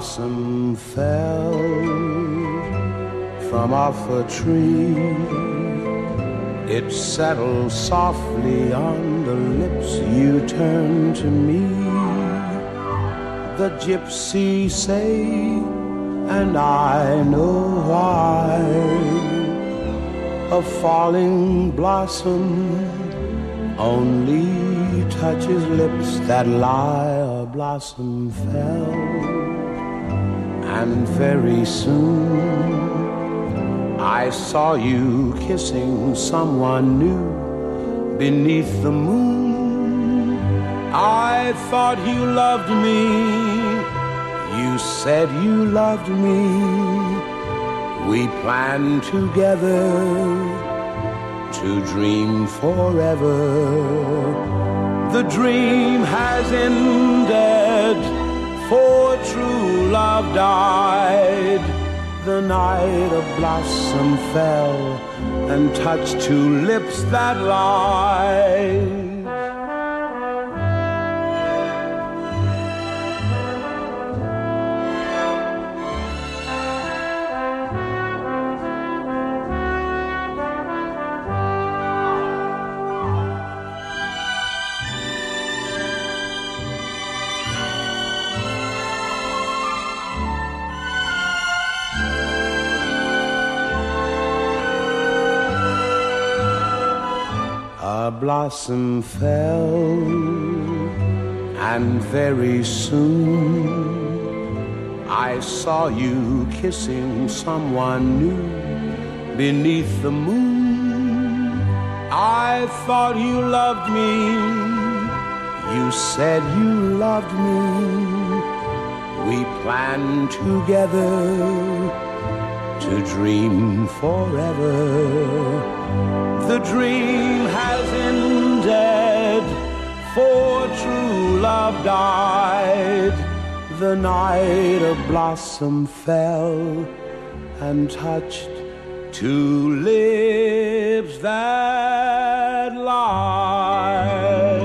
blossom fell from off a tree. It settled softly on the lips you turned to me. The gypsies say, and I know why. A falling blossom only touches lips that lie. A blossom fell, and very soon I saw you kissing someone new beneath the moon. I thought you loved me. You said you loved me. We planned together to dream forever. The dream has ended, love died. The night a blossom fell and touched two lips that lied. Blossom fell, and very soon I saw you kissing someone new beneath the moon. I thought you loved me. You said you loved me. We planned together to dream forever. The dream has ended, for true love died. The night a blossom fell and touched two lips that lie.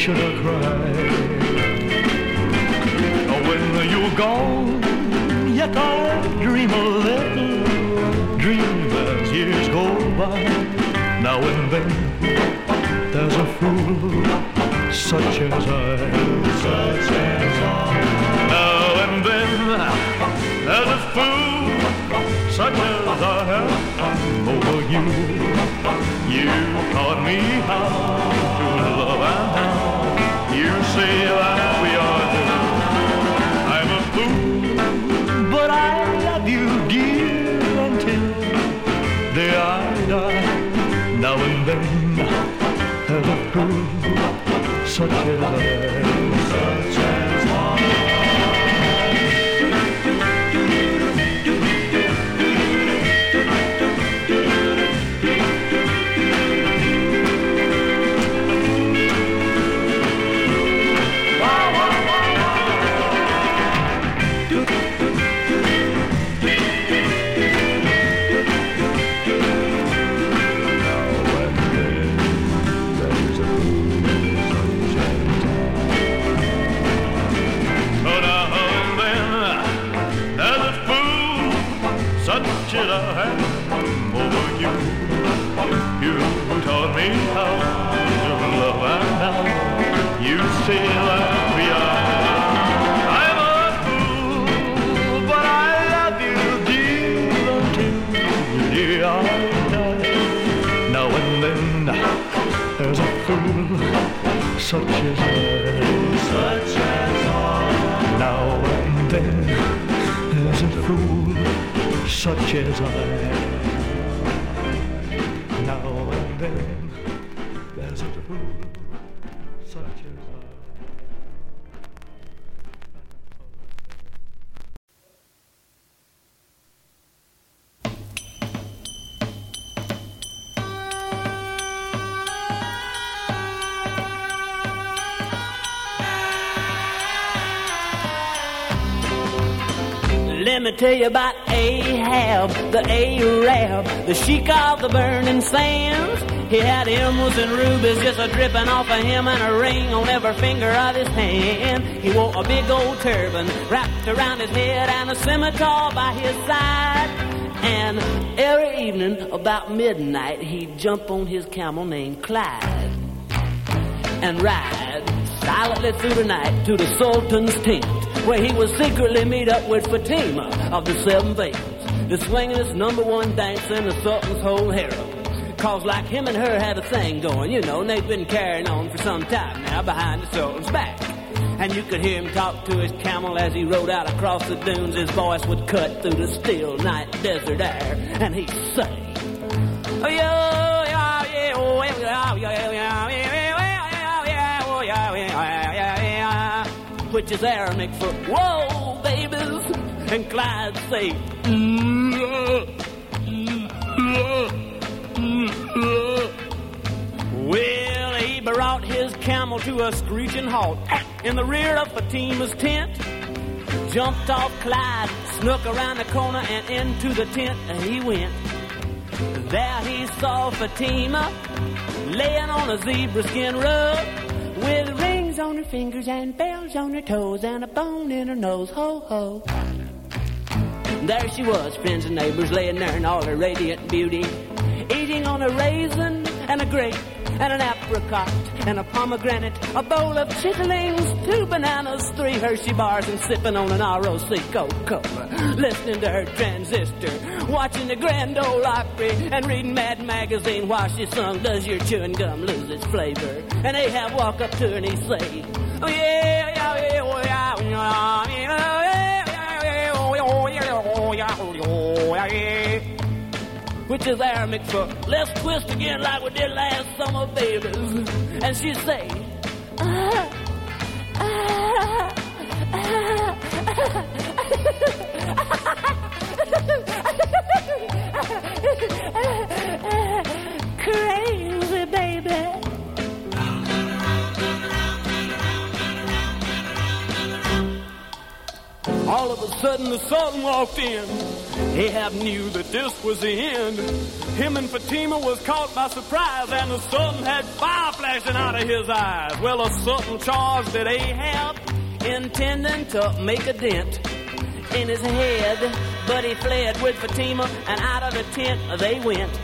Should have cried. When you're gone, yet I dream a little dream as years go by. Now and then there's a fool such as I, such as I. Now and then there's a fool such as I over you. You taught me how to love and now you say that we are two. I'm a fool, but I love you, dear, until the day I die. Now and then there's a fool such as I, such as I, such as I. Now and then there's a fool such as I. Now and then there's a fool such as I. Let me tell you about Ahab, the Arab, the sheik of the burning sands. He had emeralds and rubies just a dripping off of him and a ring on every finger of his hand. He wore a big old turban wrapped around his head and a scimitar by his side. And every evening about midnight he'd jump on his camel named Clyde and ride silently through the night to the Sultan's tent, where he would secretly meet up with Fatima of the Seven Veils, the swingin'est number one dancer in the Sultan's whole harem. Cause like him and her had a thing going, you know, and they've been carrying on for some time now behind the Sultan's back. And you could hear him talk to his camel as he rode out across the dunes. His voice would cut through the still night desert air, and he'd say, Oh, yeah, yeah, yeah, oh, yeah, yeah, yeah, yeah, which is Aramaic for whoa, babies. And Clyde say, well, he brought his camel to a screeching halt in the rear of Fatima's tent. Jumped off Clyde, snuck around the corner and into the tent, and he went. There he saw Fatima laying on a zebra skin rug with on her fingers and bells on her toes and a bone in her nose. Ho ho. There she was, friends and neighbors laying there in all her radiant beauty, eating on a raisin and a grape and an apricot and a pomegranate, a bowl of chitterlings, two bananas, three Hershey bars, and sipping on an ROC Coca-Cola, listening to her transistor, watching the Grand Ole Opry, and reading Mad Magazine while she sung, Does Your Chewing Gum Lose Its Flavor? And Ahab walk up to her and he say, Oh yeah, yeah, yeah, oh, yeah, oh, yeah, yeah, oh, yeah, oh, yeah, oh, yeah, oh, yeah, which is Aramaic for let's twist again like we did last summer, babies. And she say, ah, ah, ah, All of a sudden, the Sultan walked in. Ahab knew that this was the end. Him and Fatima was caught by surprise, and the Sultan had fire flashing out of his eyes. Well, the Sultan charged at Ahab, intending to make a dent in his head. But he fled with Fatima, and out of the tent they went.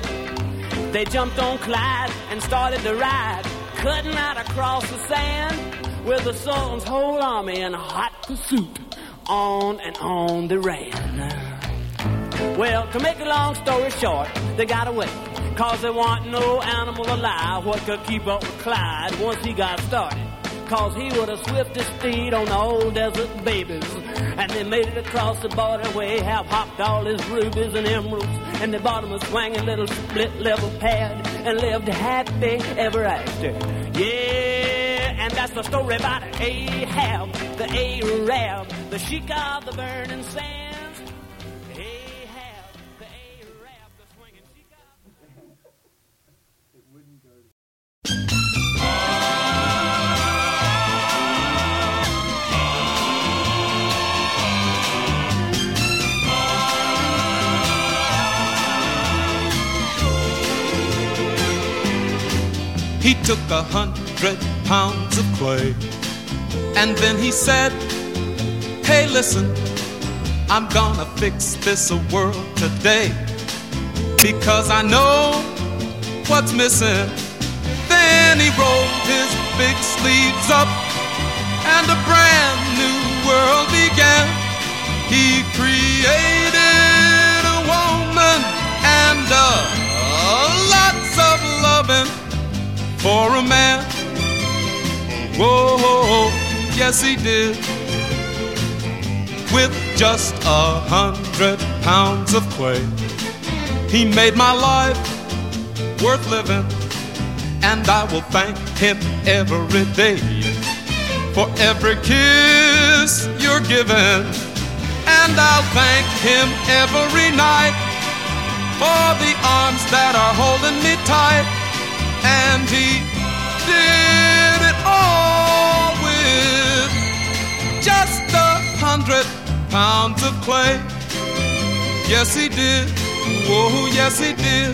They jumped on Clyde and started to ride, cutting out across the sand with the Sultan's whole army in hot pursuit. On and on they ran. Well, to make a long story short, they got away. Cause there wasn't no animal alive what could keep up with Clyde once he got started. Cause he was the swiftest steed on the old desert babies. And they made it across the border where Ahab hopped all his rubies and emeralds. And they bought him a swinging little split level pad and lived happy ever after. Yeah, and that's the story about Ahab, the Arab, the sheik of the burning sands. Ahab, the Arab, the swinging sheik of... He took a hundred pounds of clay and then he said, Hey, listen, I'm gonna fix this world today because I know what's missing. Then he rolled his big sleeves up and a brand new world began. He created a woman and uh, lots of loving for a man. Whoa, yes he did. With just a hundred pounds of clay, he made my life worth living, and I will thank him every day for every kiss you're giving, and I'll thank him every night for the arms that are holding me tight. And he did hundred pounds of clay. Yes, he did. Whoa, yes, he did.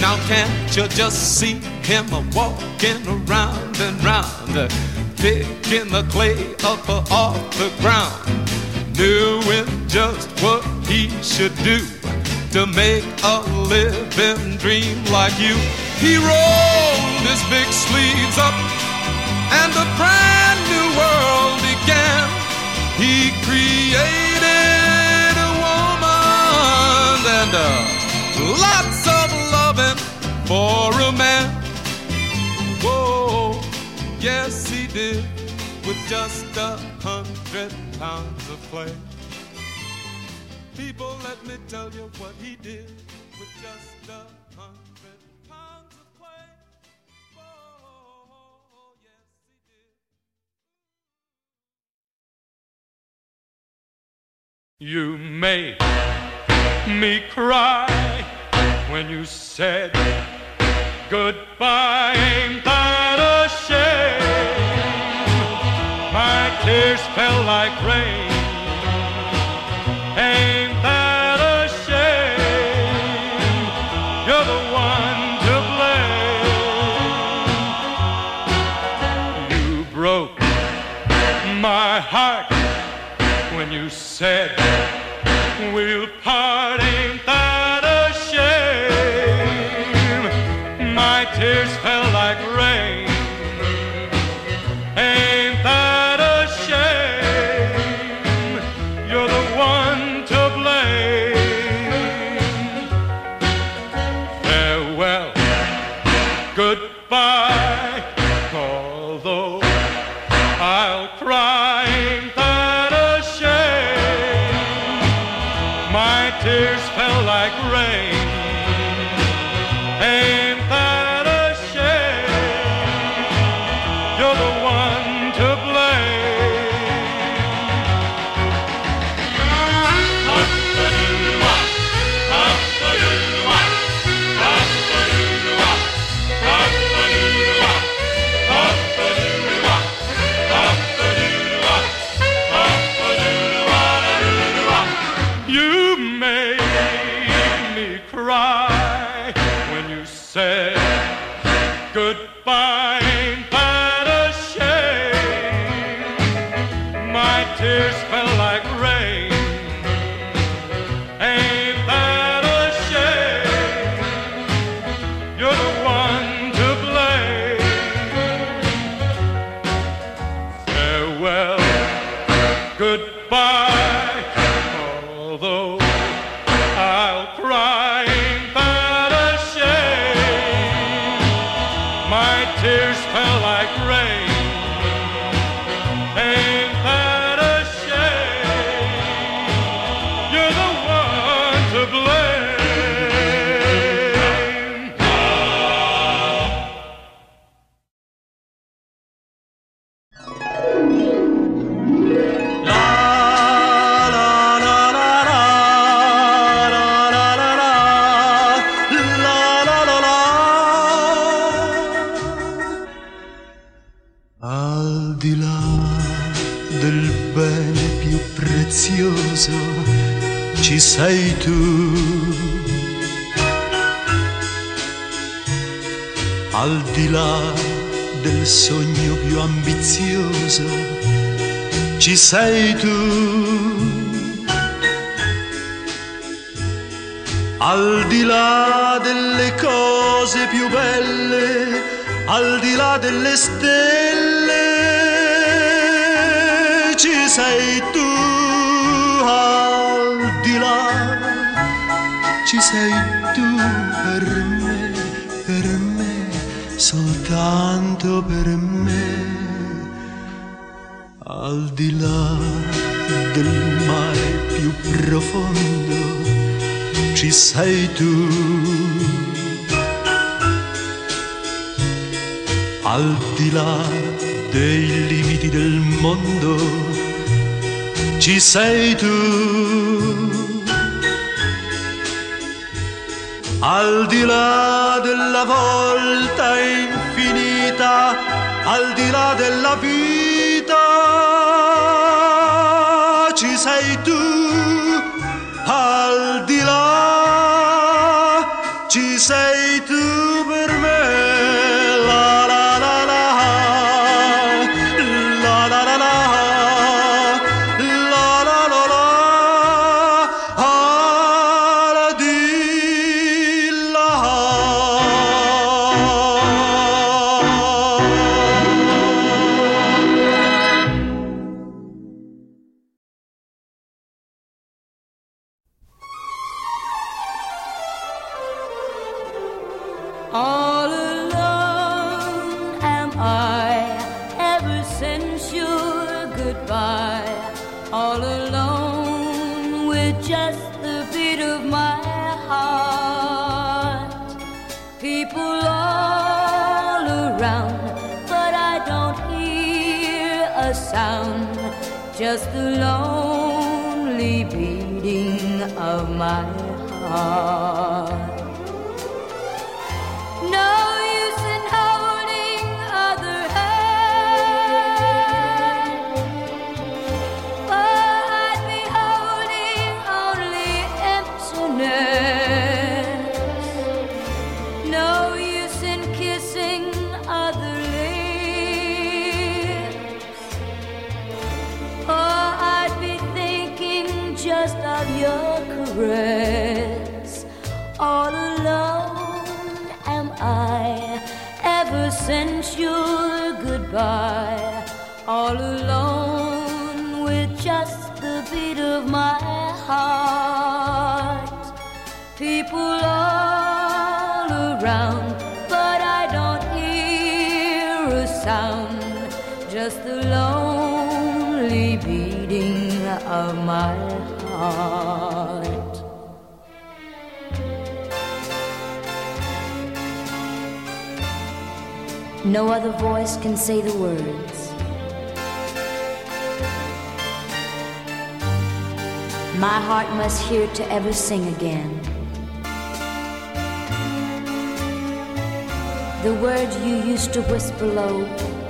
Now can't you just see him walking around and round, uh, picking the clay up off the ground, doing just what he should do to make a living dream like you. He rolled his big sleeves up and a world began. He created a woman and uh, lots of loving for a man. Whoa, yes he did with just a hundred pounds of clay. People, let me tell you what he did You made me cry when you said goodbye. Ain't that a shame? My tears fell like rain. Ain't that a shame? You're the one to blame. You broke my heart when you said sogno più ambizioso, ci sei tu. Al di là delle cose più belle, al di là delle stelle, ci sei tu. Al di là, ci sei tu per me soltanto per me, al di là del mare più profondo, ci sei tu. Al di là dei limiti del mondo, ci sei tu. al di là della volta in pietà al di là della vita. Ci sei tu, al di là, ci sei to ever sing again. The words you used to whisper low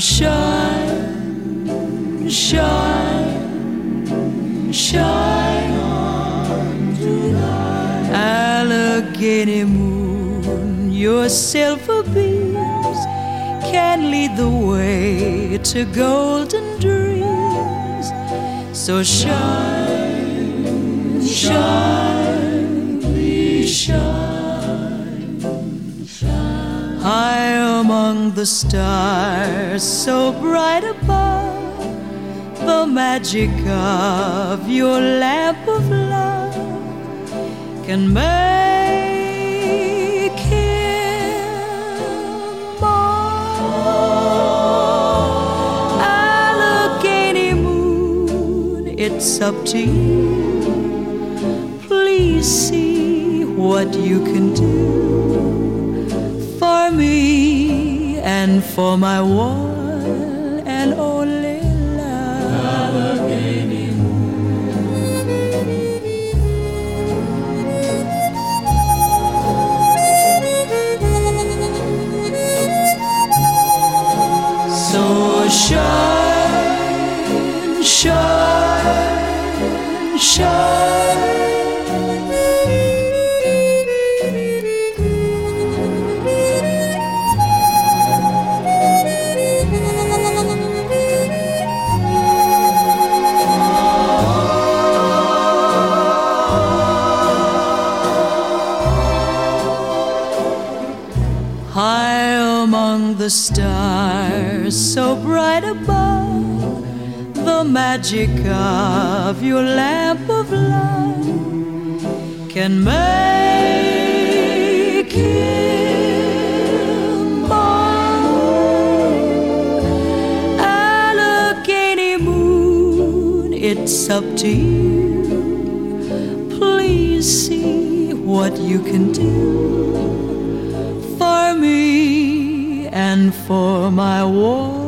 Shine, shine, shine on tonight. Allegheny moon, your silver beams can lead the way to golden dreams. So shine, among the stars, so bright above, the magic of your lamp of love can make him more. Allegheny moon, it's up to you. Please see what you can do for me and for my one and only love. So shine, shine, shine. The stars, so bright above, the magic of your lamp of love can make him more. Allegheny moon, it's up to you. Please see what you can do and for my one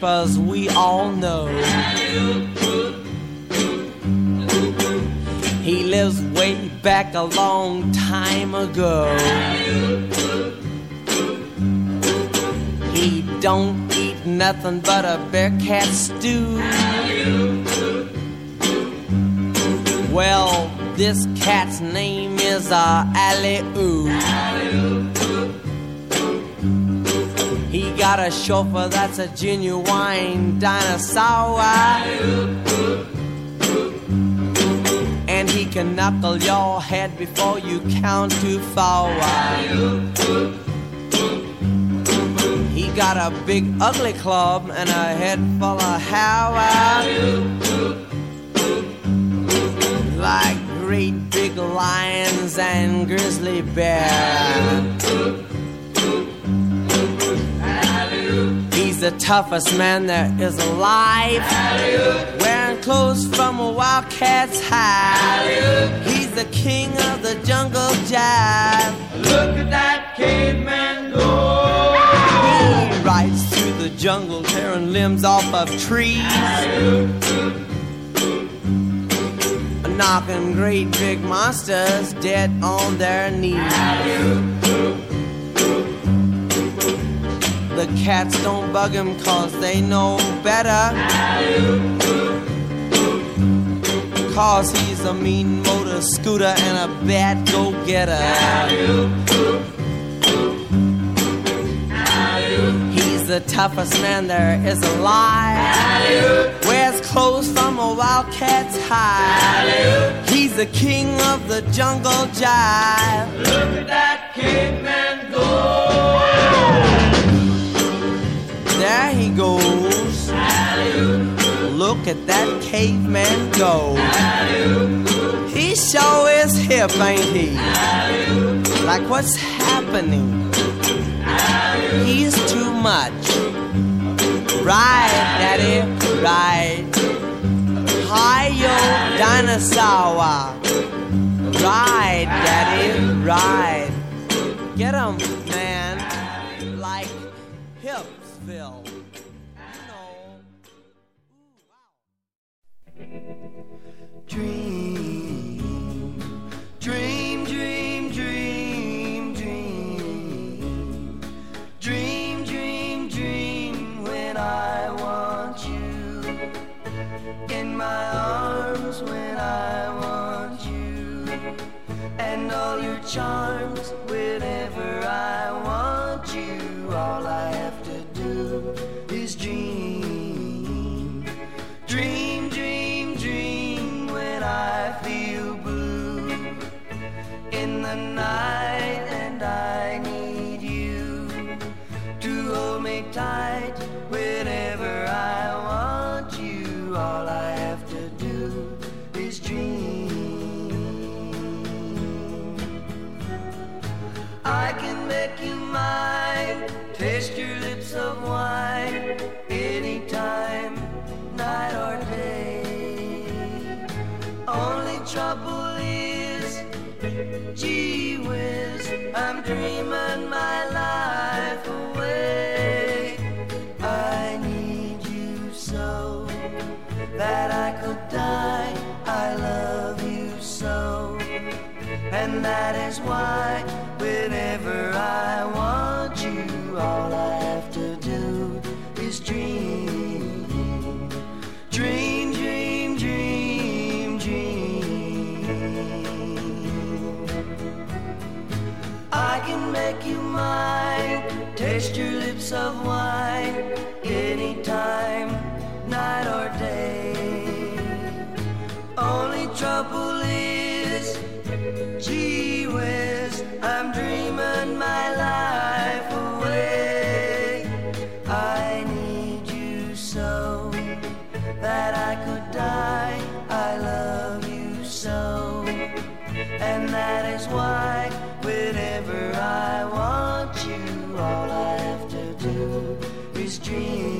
papers we all know. He lives way back a long time ago. He don't eat nothing but a bear cat stew. Well, this cat's name is uh, Alley-Oop. Got a chauffeur that's a genuine dinosaur. And he can knuckle your head before you count to four. He got a big ugly club and a head full of hair. Like great big lions and grizzly bears. He's the toughest man there is alive. Wearing clothes from a wildcat's hide. He's the king of the jungle jive. Look at that caveman go. He rides through the jungle, tearing limbs off of trees. Knocking great big monsters dead on their knees. The cats don't bug him cause they know better. Cause he's a mean motor scooter and a bad go getter. He's the toughest man there is alive. Wears clothes from a wildcat's hide. He's the king of the jungle jive. Look at that caveman go. There he goes. Look at that caveman go. He sure is hip, ain't he? Like what's happening? He's too much. Right, daddy, right. Hi-yo, dinosaur. Right, daddy, right. Get him, man. When I want you. And all your charms whenever I want you. All I have to do is dream. Dream, dream, dream when I feel blue in the night and I need you to hold me tight whenever I want you. All I I can make you mine, taste your lips of wine anytime, night or day. Only trouble is, gee whiz, I'm dreaming my life away. I need you so that I could die. I love. And that is why whenever I want you, all I have to do is dream. Dream, dream, dream, dream. I can make you mine, taste your lips of wine anytime, night or day. Only trouble gee whiz, I'm dreaming my life away. I need you so that I could die. I love you so, and that is why whenever I want you, all I have to do is dream,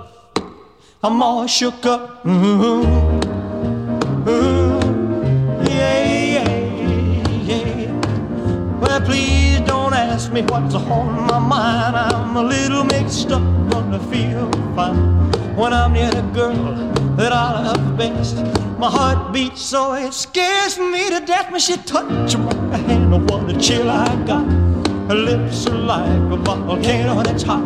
I'm all shook up. Ooh, ooh, yeah, yeah, yeah. Well, please don't ask me what's on my mind. I'm a little mixed up, I feel fine when I'm near the girl that I love best. My heart beats so it scares me to death when she touches my hand. Oh, what a chill I got. Her lips are like a volcano that's hot.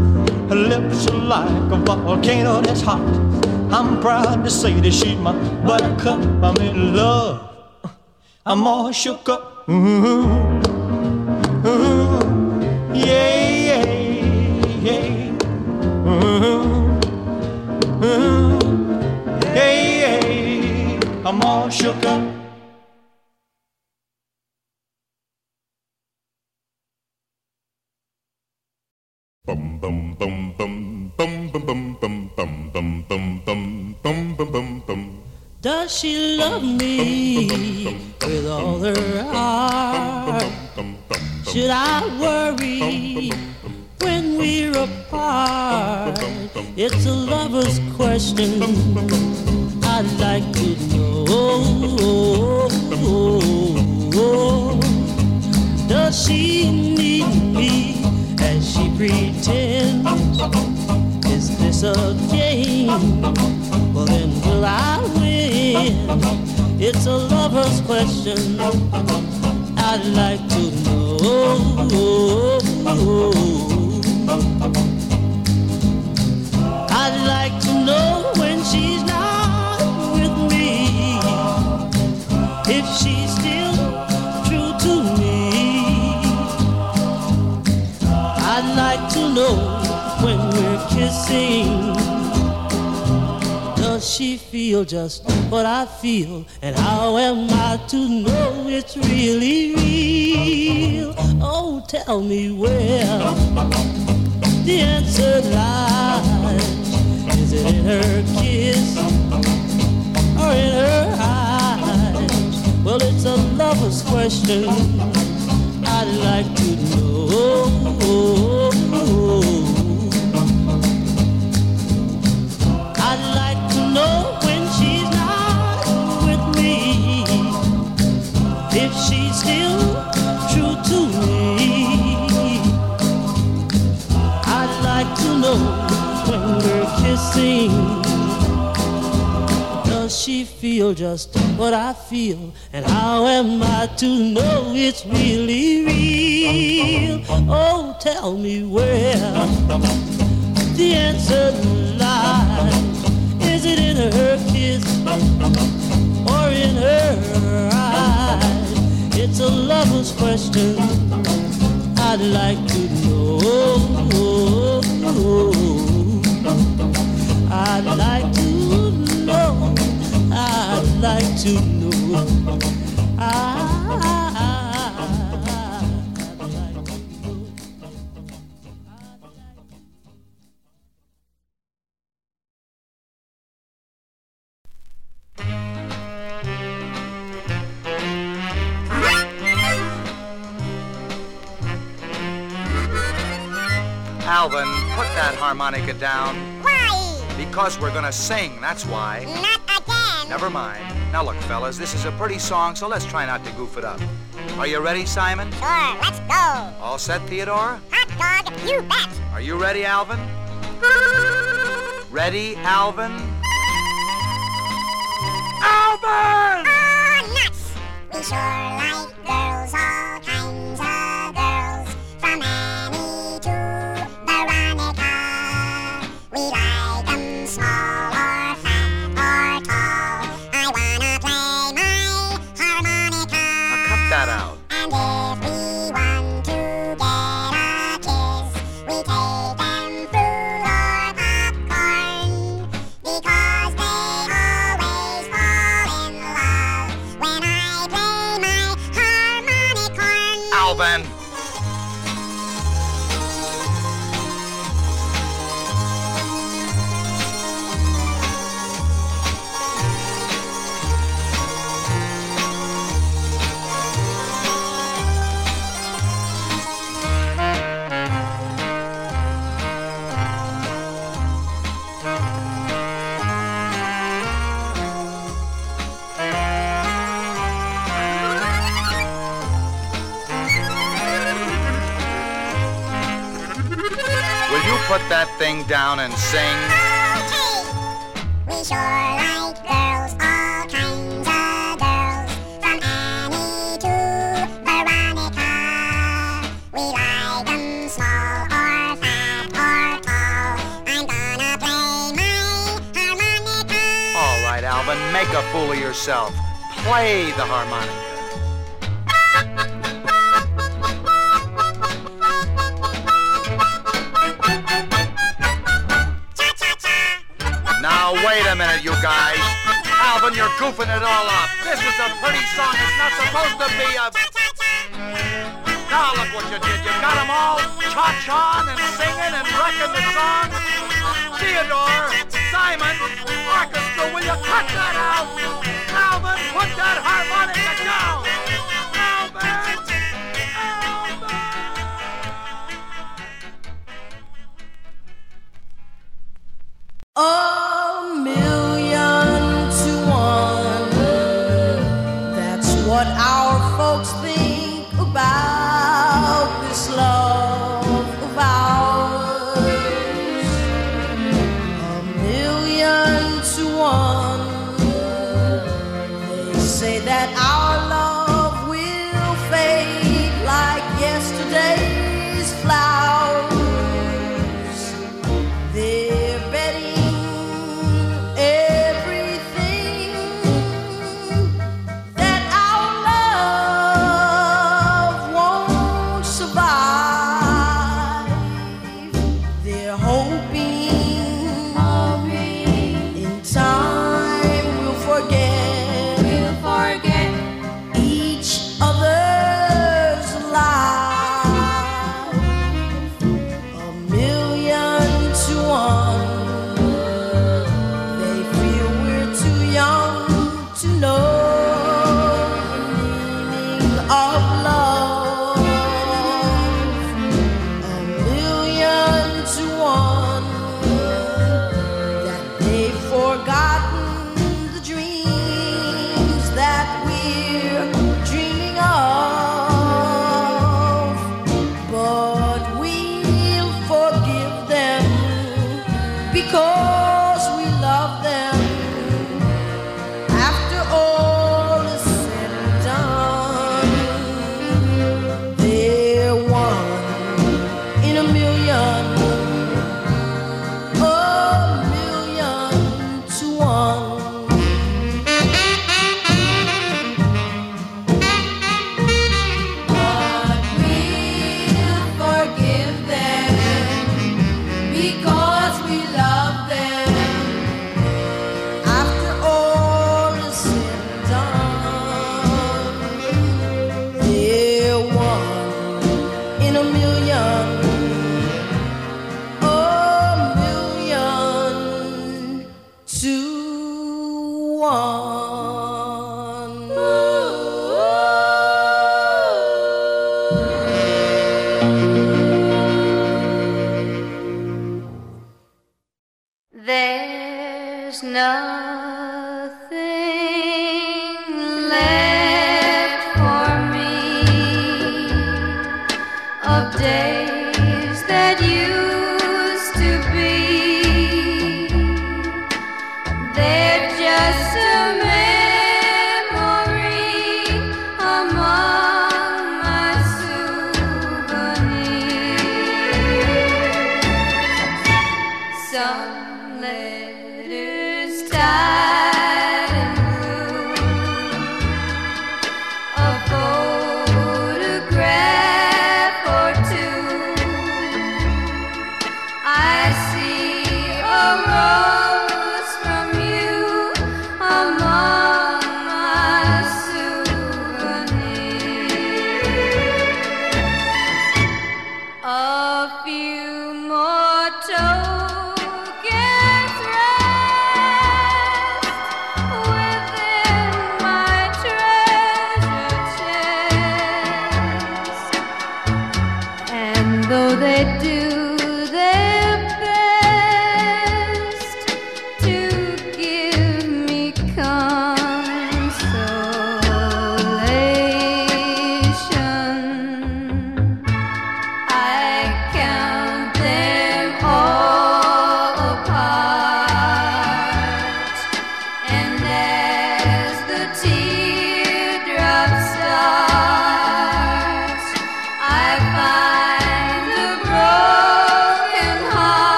Lips are like a volcano that's hot. I'm proud to say that she's my buttercup. I'm in love. I'm all shook up. Ooh, ooh, yeah, yeah, yeah. Ooh, ooh, yeah, yeah. I'm all shook up. Does she love me with all her heart? Should I worry when we're apart? It's a lover's question. I'd like to know. Does she need me as she pretends? A? Well, then will I win? It's a lover's question. I'd like to know. I'd like to know when she's not with me. If she's still true to me. I'd like to know Does she feel just what I feel? And how am I to know it's really real? Oh, tell me where the answer lies. Is it in her kiss or in her eyes? Well, it's a lover's question. I'd like to know. Feel just what I feel? And how am I to know it's really real? Oh, tell me where the answer lies. Is it in her kiss or in her eyes? It's a lover's question. I'd like to know. I'd like to know. I'd like to know. I- I'd like to know. Alvin, put that harmonica down. Why? Because we're gonna sing, that's why. Not again. Never mind. Now look, fellas, this is a pretty song, so let's try not to goof it up. Are you ready, Simon? Sure, let's go. All set, Theodore? Hot dog, you bet. Are you ready, Alvin? Ready, Alvin? Alvin! Oh, nuts. We sure like girls, all kinds that thing down and sing? We sure like girls, all kinds of girls, from Annie to Veronica. We like 'em small or fat or tall. I'm gonna play my harmonica. All right, Alvin, make a fool of yourself. Play the harmonica. Wait a minute, you guys. Alvin, you're goofing it all up. This is a pretty song. It's not supposed to be a... Now, look what you did. You got them all cha-cha and singing and wrecking the song. Theodore, Simon, orchestra, will you cut that out? Alvin, put that harmonica down. Alvin! A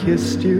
kissed you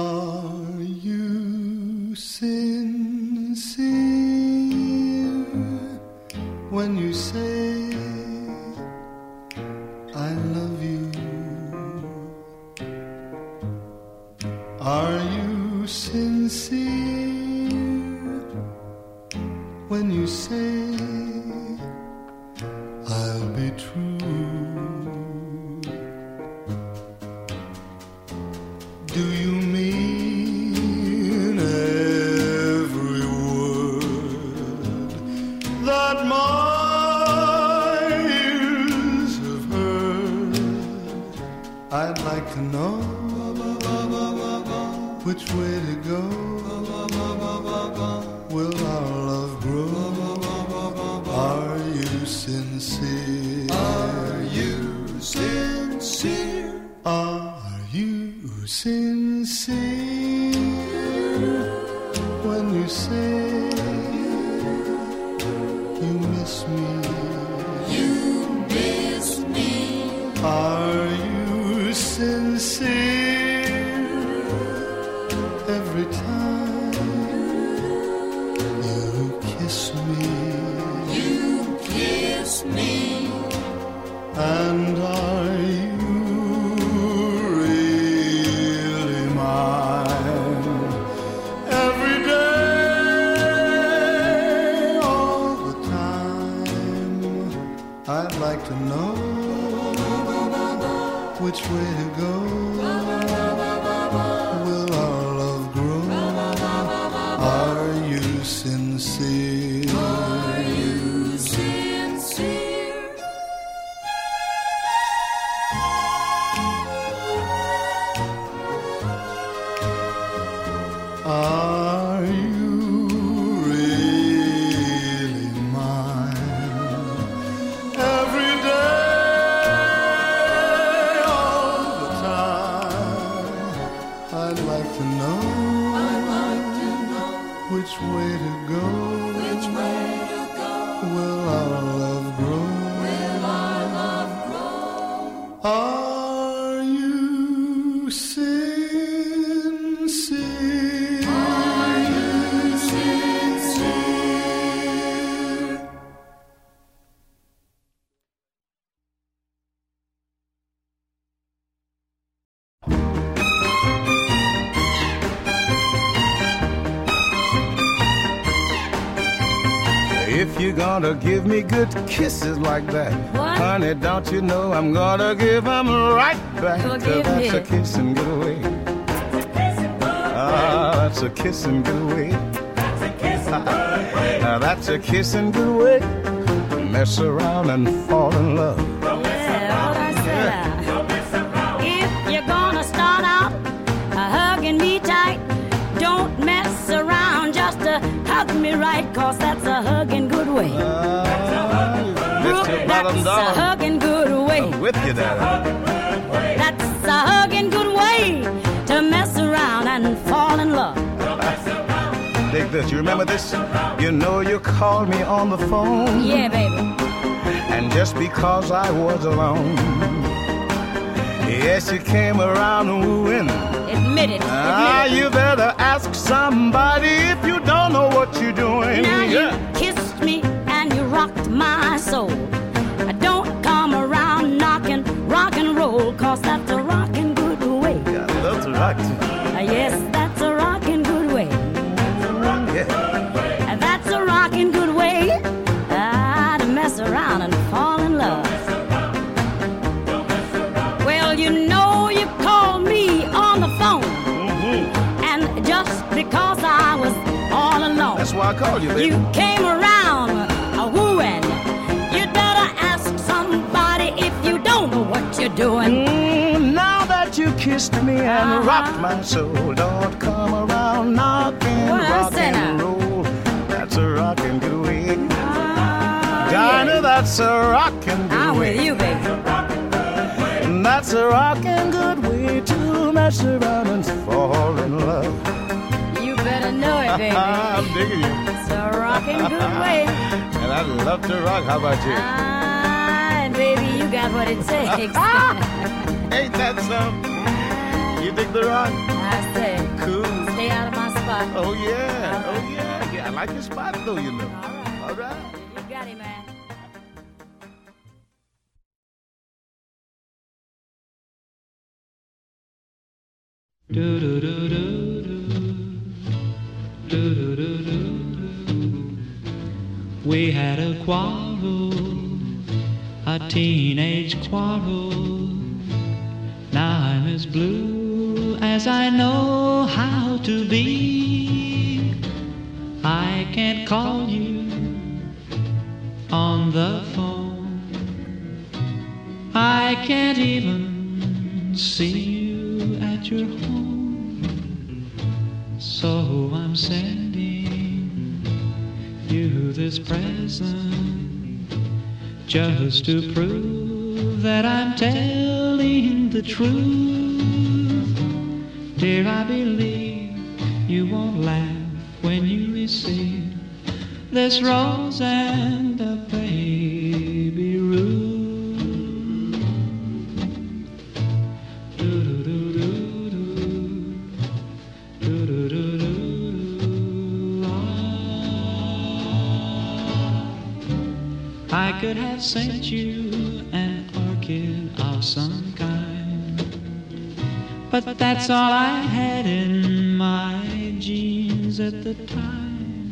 sincere when you say I love you? Are you sincere when you say I'll be true? Which way kisses like that, honey, don't you know I'm gonna give give 'em right back? Well, give that's a kiss and get away. Ah, that's a kiss and get away. Now that's a kiss and get away. Mess around and fall in love. If you're gonna start out uh, hugging me tight, don't mess around, just uh, hug me right, cause that's a hugging good way. Lift That's a hugging good way. With you there. That's a hugging good way to mess around and fall in love. Dig this. You remember this? You know you called me on the phone. Yeah, baby. And just because I was alone, yes, you came around wooing. Admit it. Ah, it. you better ask somebody if you don't know what you're doing. Now you Yeah. kissed cause that's a rockin' good way. That's right. Uh, Yes, that's a rockin' good way. Yeah. Uh, That's a rockin' good way ah, to mess around and fall in love. Well, you know you called me on the phone, and just because I was all alone. That's why I called you, baby. You came around a wooing. You'd better ask somebody if you don't know what you're doing. Mm, now that you kissed me and rocked my soul. Don't come around knocking, rock and roll. That's a rockin' good way. Dinah, that's a rockin' good I'm with you, baby. And that's a rockin' good way to mess around and fall in love. You better know it, baby. I'm digging you. It's a rocking good way. And I'd love to rock. How about you? Ah, and baby, you got what it takes. Ain't that something? You dig the rock? I say, Cool. stay out of my spot. Oh yeah, oh yeah. Yeah, I like your spot though, you know. All right. All right. You got it, man. Do do do do do do do do. We had a quarrel, a teenage the phone. I can't even see you at your home. So I'm sending you this present just to prove that I'm telling the truth. Dear, I believe you won't laugh when you receive this rose and a baby could have sent you an orchid of some kind, but that's all I had in my jeans at the time.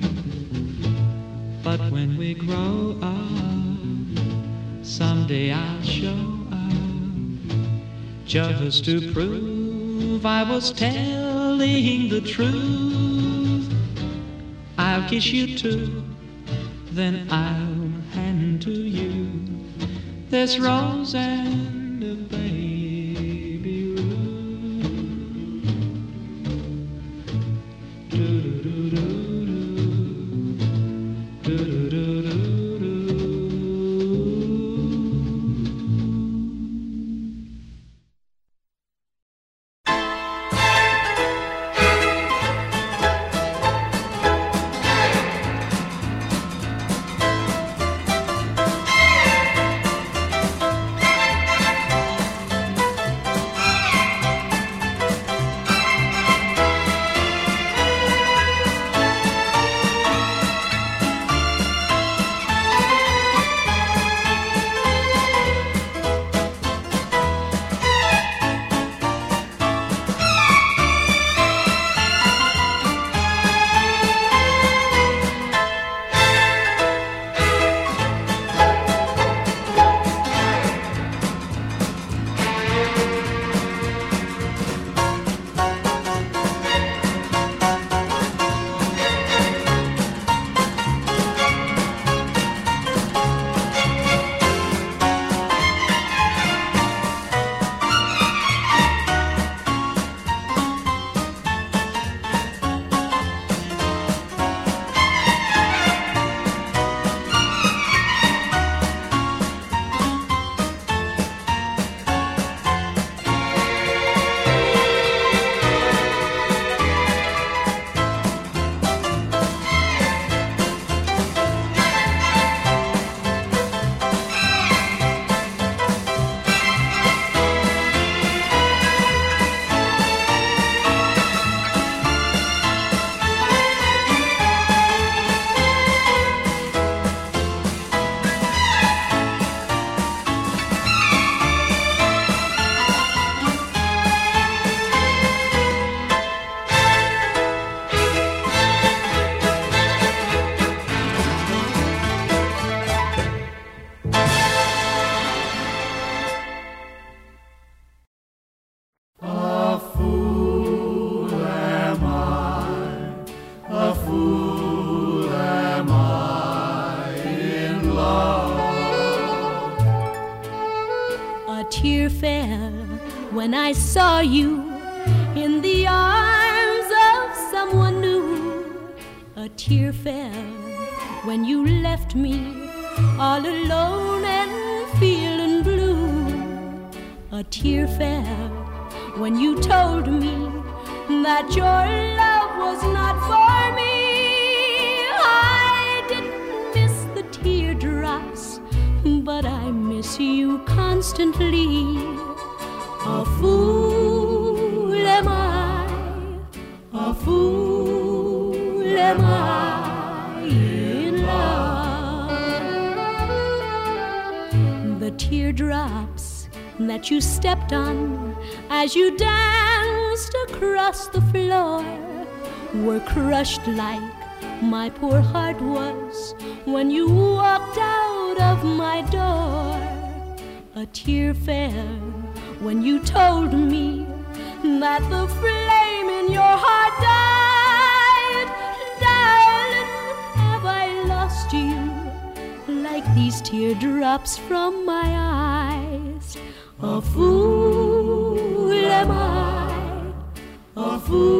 But when we grow up, someday I'll show up just to prove I was telling the truth. I'll kiss you too, then I'll this rose and were crushed like my poor heart was when you walked out of my door. A tear fell when you told me that the flame in your heart died. Darling, have I lost you like these teardrops from my eyes? A fool am I, a fool.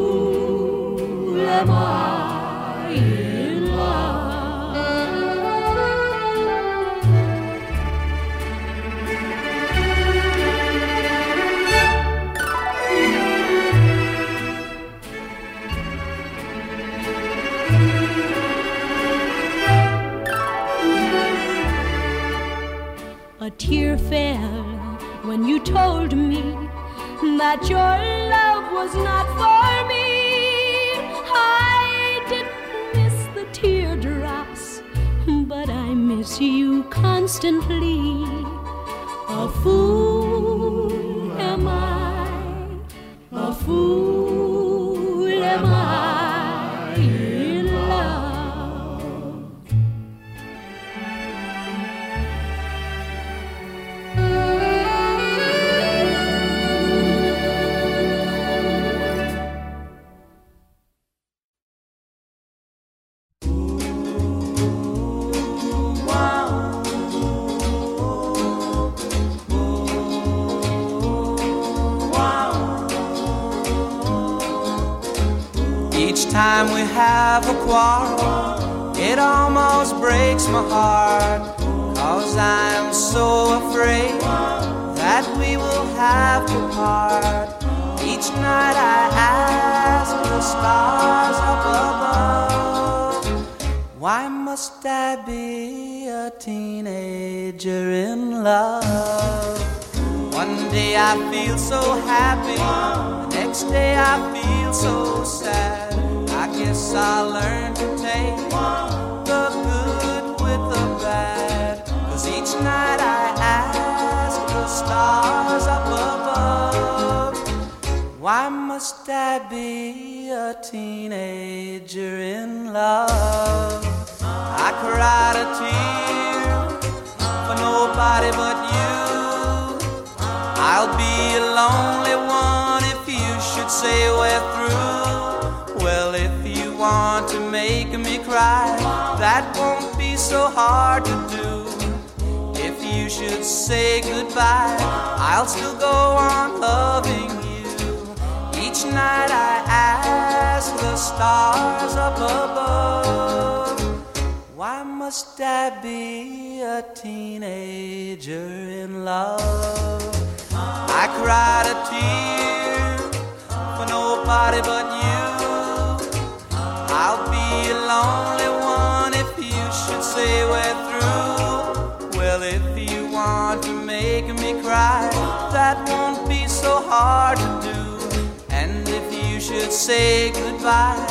say goodbye,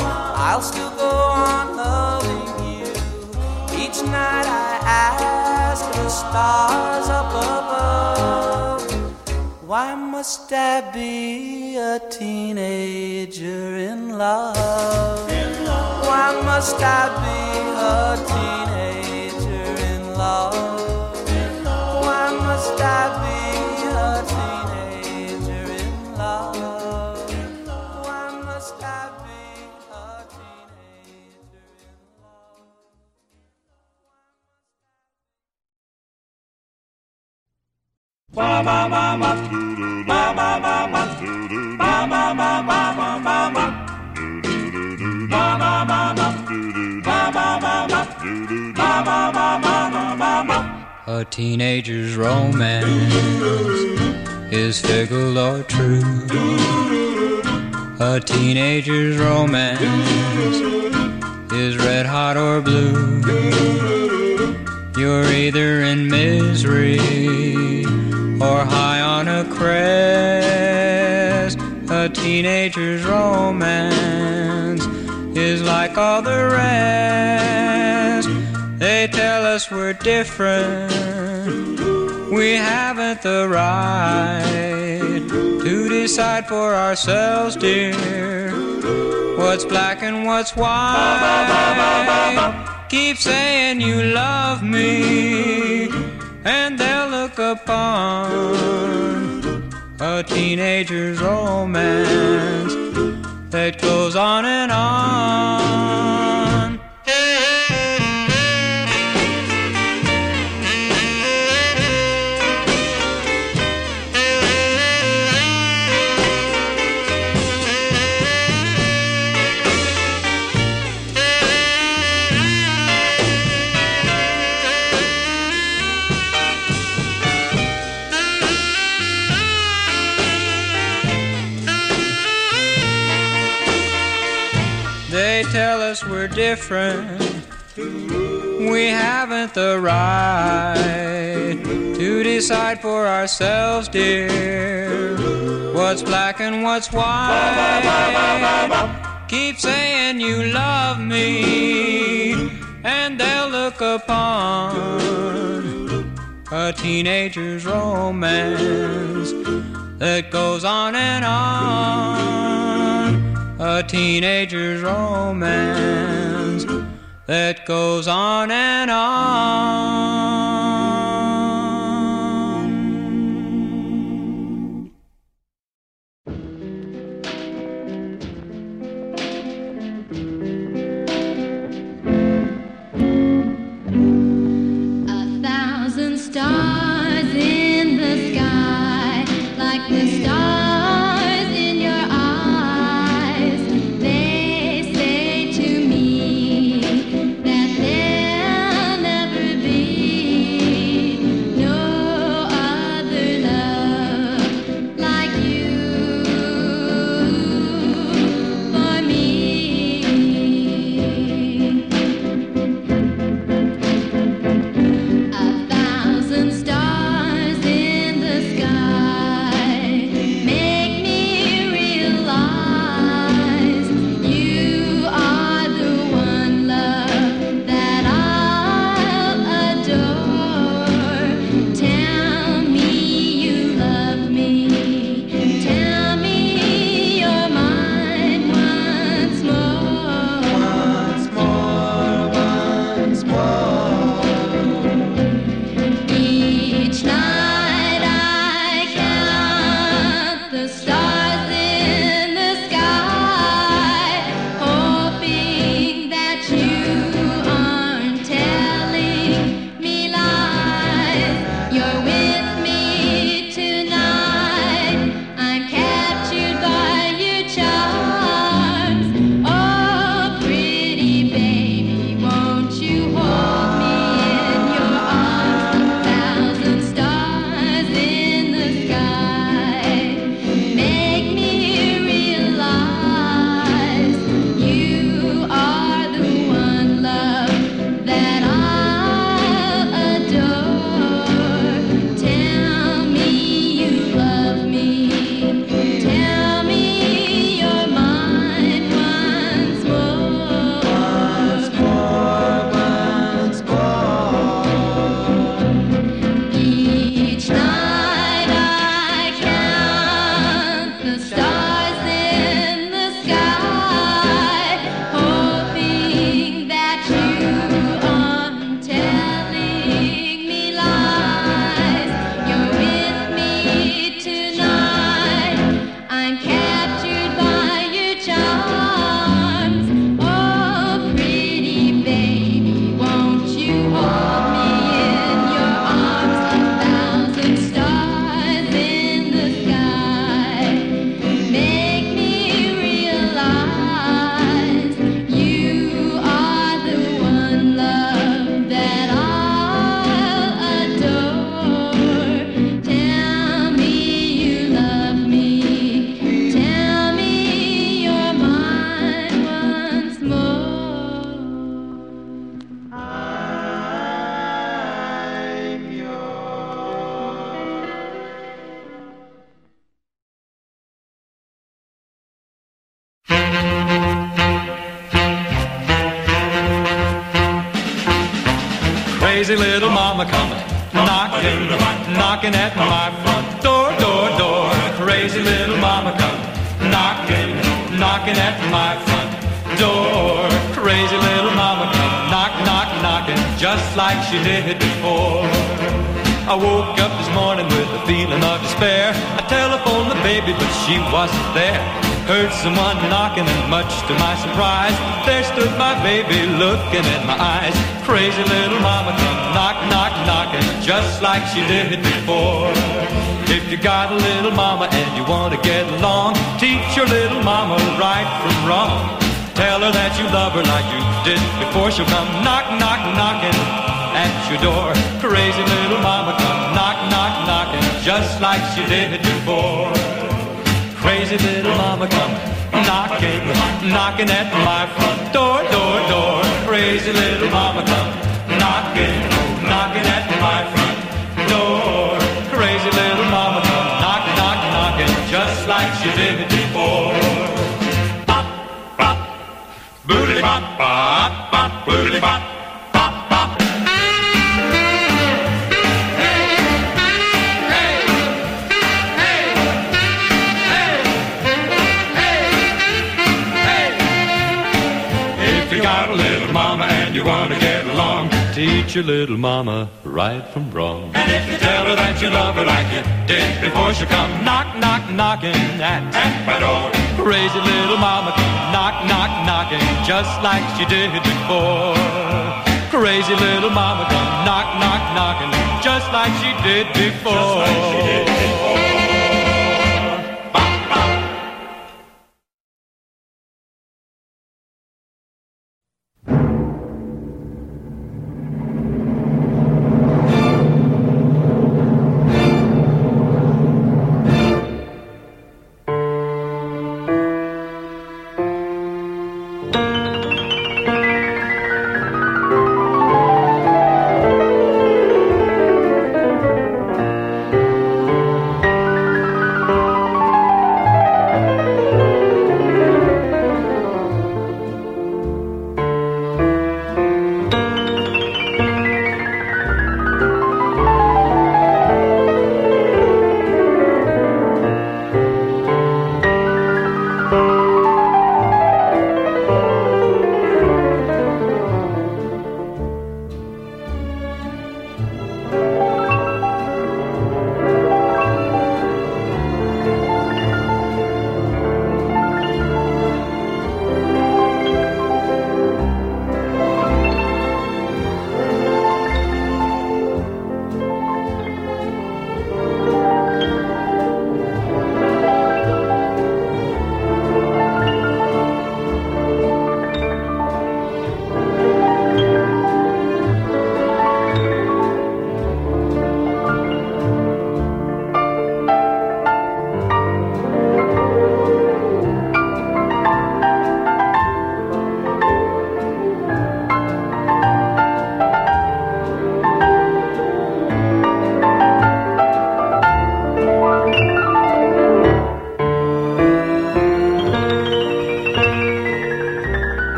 I'll still go on loving you. Each night I ask the stars up above, why must I be a teenager in love? Why must I be a teenager in love? In love. Why must I be? A teenager's romance is fickle or true. A teenager's romance is red hot or blue. You're either in misery or high on a crest. A teenager's romance is like all the rest. They tell us we're different. We haven't the right to decide for ourselves, dear. What's black and what's white? Keep saying you love me, and they'll upon a teenager's romance that goes on and on. Different. We haven't the right to decide for ourselves, dear. What's black and what's white? Keep saying you love me, and they'll look upon a teenager's romance that goes on and on. A teenager's romance that goes on and on. Knocking at my front door, door, door. Crazy little mama come knocking, knocking at my front door. Crazy little mama coming, knock, knock, knocking, just like she did before. I woke up this morning with a feeling of despair. I telephoned the baby, but she wasn't there. Heard someone knocking, and much to my surprise, there stood my baby looking in my eyes. Crazy little mama come knock, knock, knocking, just like she did before. If you got a little mama and you want to get along, teach your little mama right from wrong. Tell her that you love her like you did before she'll come knock, knock, knocking at your door. Crazy little mama come knock, knock, knocking just like she did before. Crazy little mama come knocking, knocking at my front door, door, door. Crazy little mama come knocking, knocking at my front door. Crazy little mama come knock, knock, knocking just like she did before. Bop, bop, boodly bop, bop, bop, boodly bop. Want to get along, teach your little mama right from wrong. And if you tell her that you love her like you did before she come knock, knock, knocking at, at my door. Crazy little mama come knock, knock, knocking just like she did before. Crazy little mama come knock, knock, knocking just like she did before.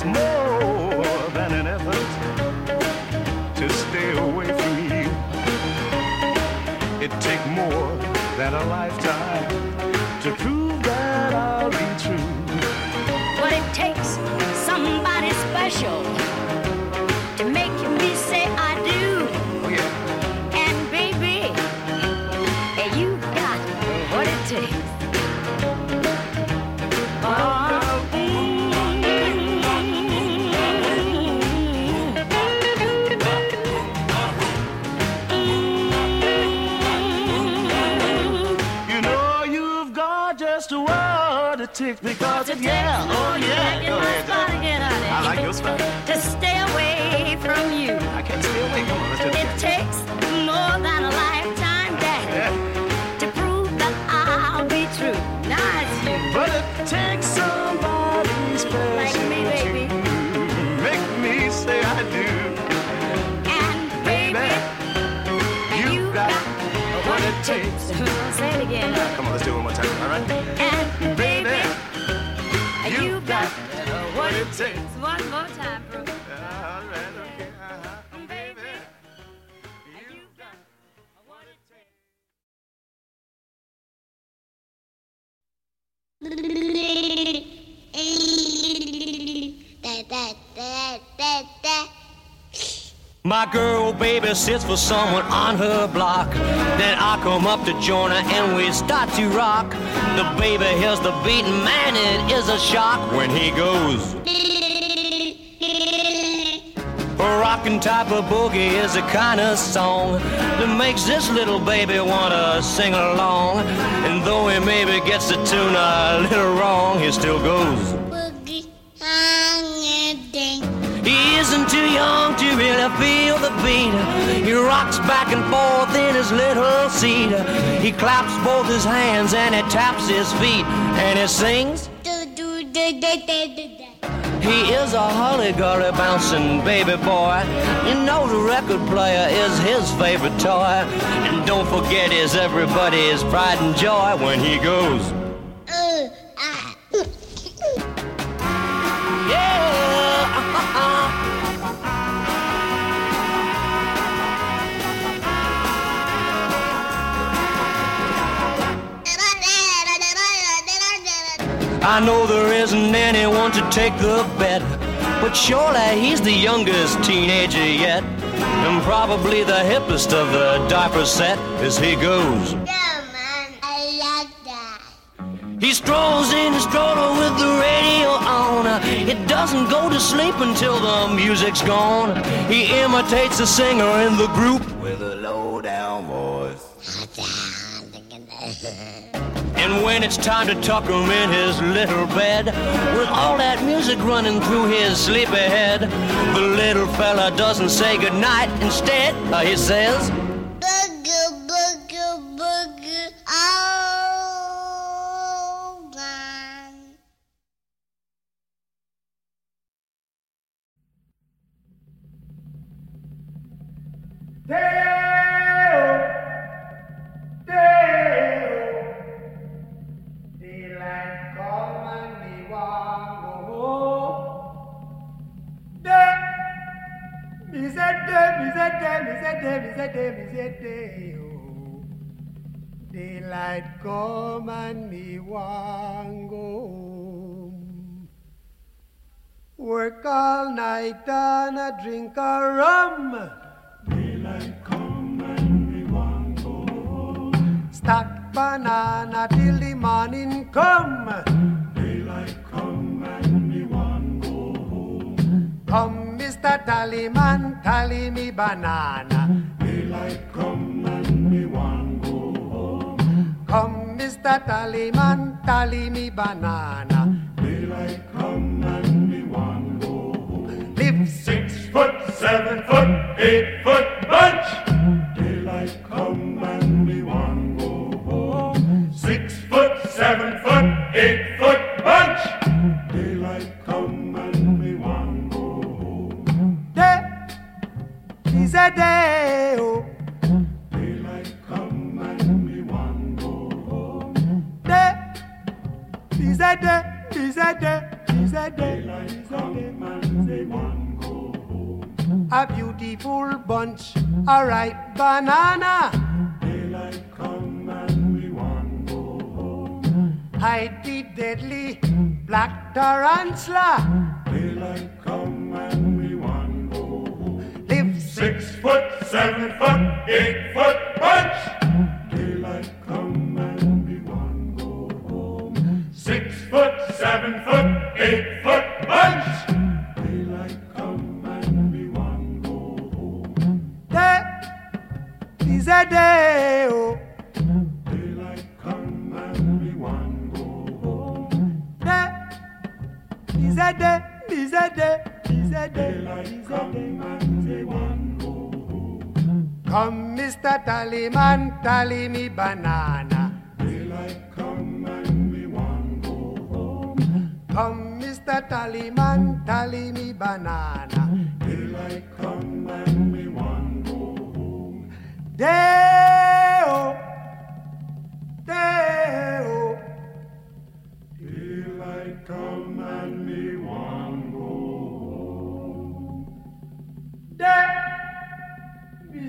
smile. my girl baby sits for someone on her block. Then I come up to join her and we start to rock. The baby hears the beat, man, it is a shock when he goes. A rockin' type of boogie is the kind of song that makes this little baby wanna sing along. And though he maybe gets the tune a little wrong, he still goes. Too young to really feel the beat. He rocks back and forth in his little seat. He claps both his hands and he taps his feet and he sings. He is a holly-golly bouncing baby boy. You know the record player is his favorite toy. And don't forget he's everybody's pride and joy when he goes. I know there isn't anyone to take the bet, but surely he's the youngest teenager yet, and probably the hippest of the diaper set as he goes. He strolls in his stroller with the radio on. It doesn't go to sleep until the music's gone. He imitates the singer in the group with a low down voice. And when it's time to tuck him in his little bed, with all that music running through his sleepy head, the little fella doesn't say goodnight. Instead, uh, he says, Daylight say day, me say day. Oh. Daylight come and me want go home. Work all night and a drink a rum. Daylight come and me want go home. Stack banana till the morning come. Daylight come and me want go home. Come, Mr. Tallyman, tally me banana. Daylight come and me want go home. Come, Mr. Tallyman, tally me banana. Daylight come and me want go home. Live six foot, seven foot, eight foot bunch. Daylight come and me want go home. Six foot, seven foot, eight foot bunch. Is a day. Oh. Daylight come and me want go home. Day is a day. Is a day. Is a day. Daylight come and me want go home. A beautiful bunch, a ripe banana. Daylight come and we want go home. Hide the deadly black tarantula. Daylight come and foot, seven foot, eight foot bunch. Daylight come and we want go home. Six foot, seven foot, eight foot bunch. Daylight come and we want go home. Day is a day. Oh. Daylight come and we want go home. Day is a day. Is a day. Is a day. Daylight come and go home. Come, Mr. Tallyman, tally me banana. Daylight come and we want go home. Come, Mr. Tallyman, tally me banana. Daylight come and we want go home. Day-o, day-o. Daylight come and me want go home. Day, me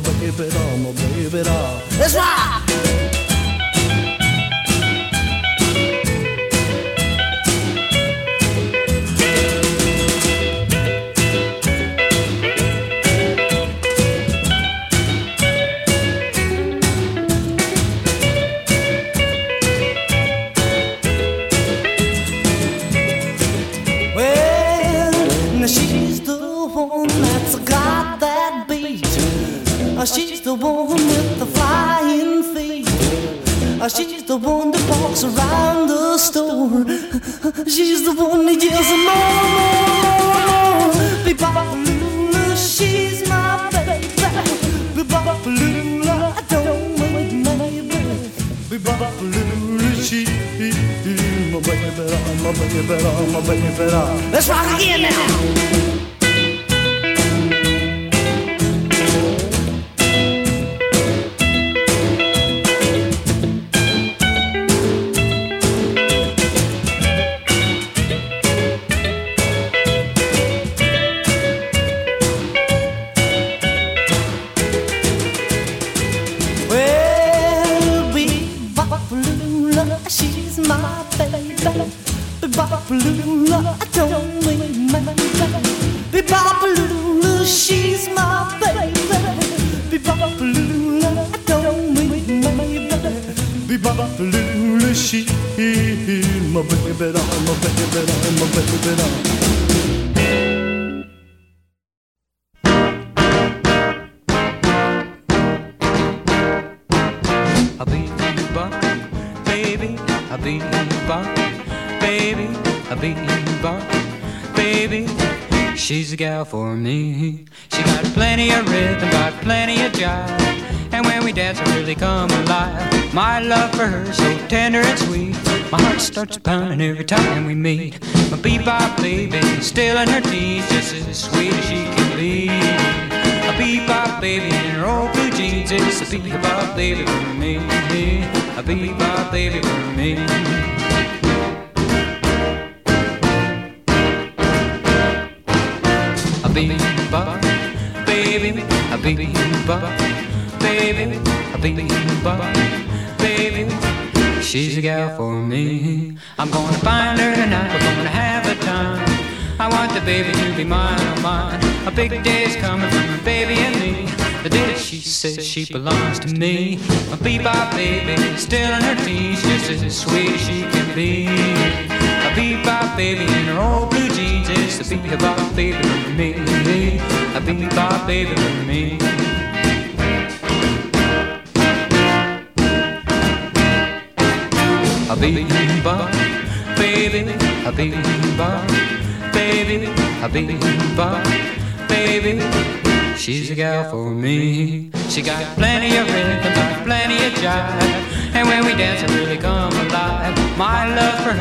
my baby.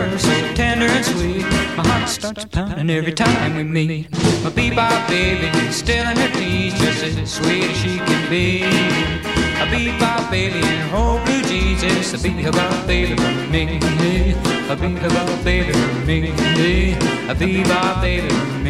ever so tender and sweet. My heart starts pounding every time we meet. My bebop baby, still in her teens, just as sweet as she can be. A bebop baby in her old blue jeans, it's a bebop baby for me. A bebop baby for me. A bebop baby for me.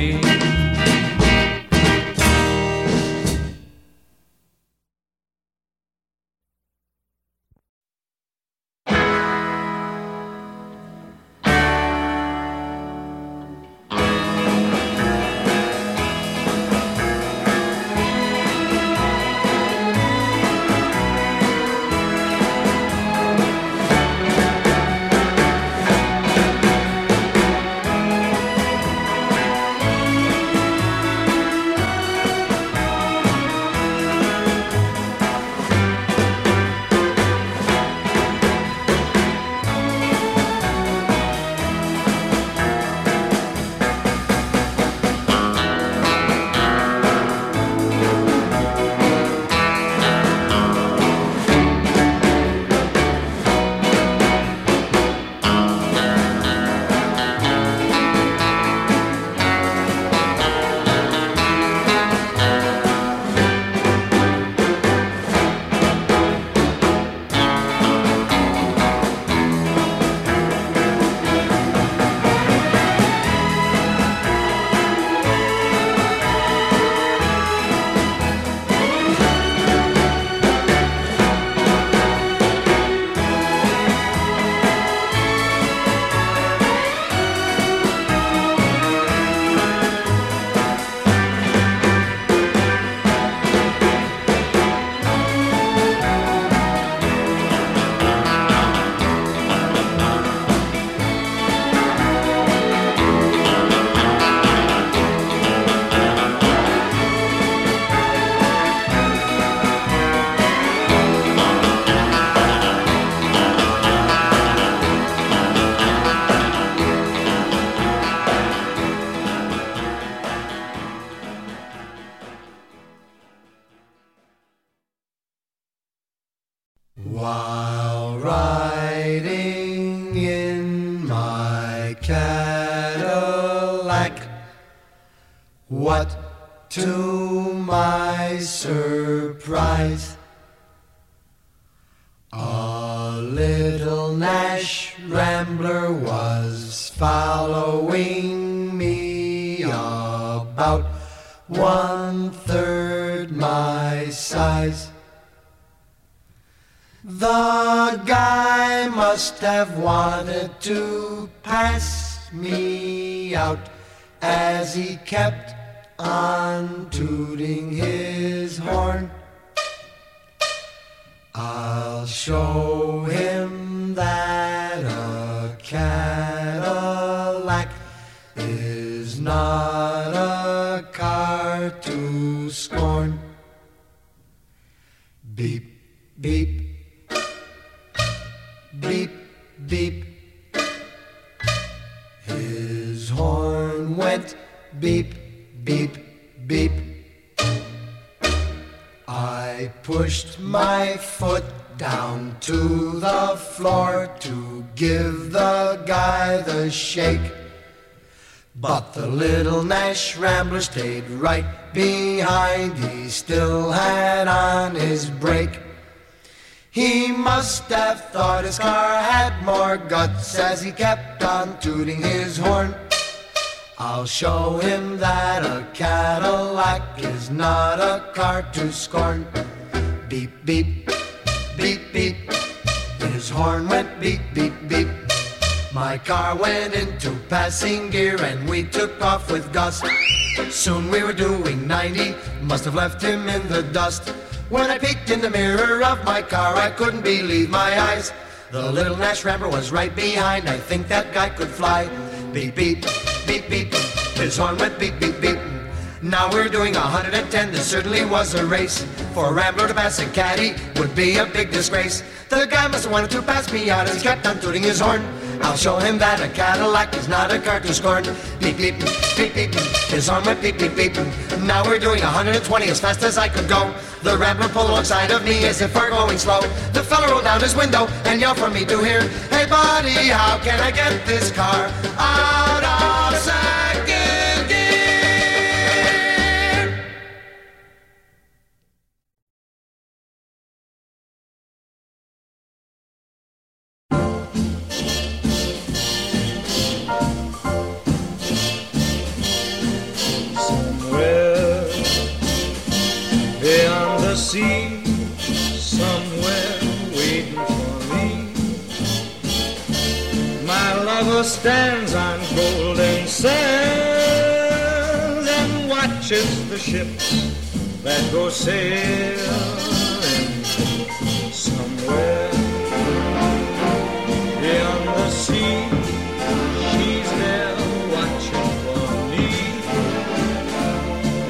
to my surprise, a little Nash Rambler was following me about one third my size. The guy must have wanted to pass me out as he kept tooting his horn. My foot down to the floor to give the guy the shake. But the little Nash Rambler stayed right behind. He still had on his brake. He must have thought his car had more guts as he kept on tooting his horn. I'll show him that a Cadillac is not a car to scorn. Beep, beep, beep, beep. His horn went beep, beep, beep. My car went into passing gear and we took off with Gus. Soon we were doing 90, must have left him in the dust. When I peeked in the mirror of my car, I couldn't believe my eyes. The little Nash Rambler was right behind. I think that guy could fly. Beep, beep, beep, beep. His horn went beep, beep, beep. Now we're doing 110. This certainly was a race. For a Rambler to pass a caddy would be a big disgrace. The guy must have wanted to pass me out as he kept on tooting his horn. I'll show him that a Cadillac is not a car to scorn. Beep, beep, beep, beep. His arm went beep, beep, beep. Now we're doing 120 as fast as I could go. The Rambler pulled alongside of me as if we're going slow. The fella rolled down his window and yelled for me to hear, Hey buddy, how can I get this car out of second Stands on golden sands and watches the ships that go sailing somewhere beyond the sea. She's there watching for me.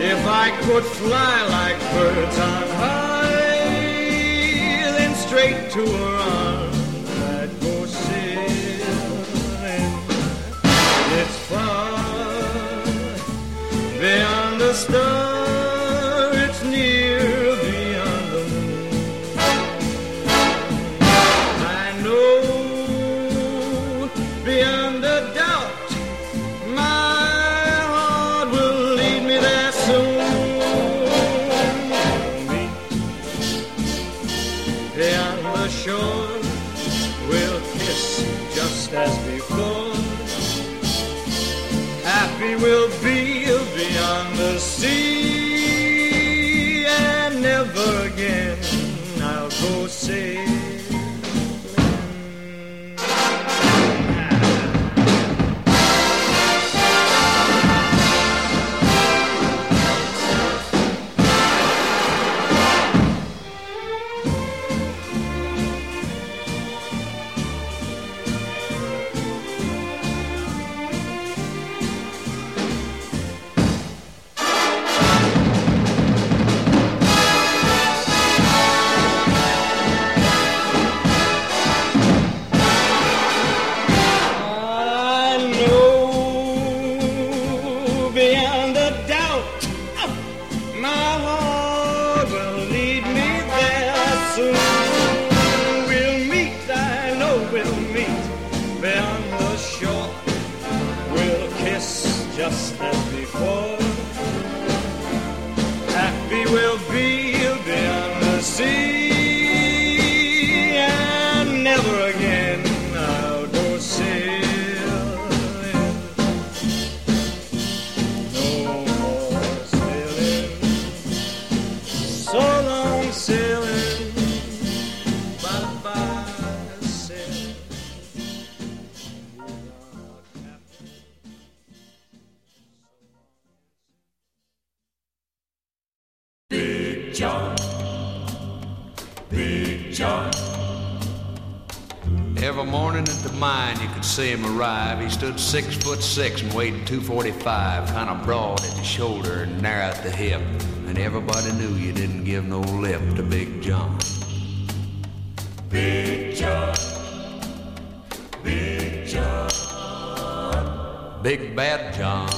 If I could fly like birds on high, then straight to her arms beyond arrive. He stood six foot six and weighed 245, kind of broad at the shoulder and narrow at the hip. And everybody knew you didn't give no lip to Big John. Big John. Big John. Big Bad John.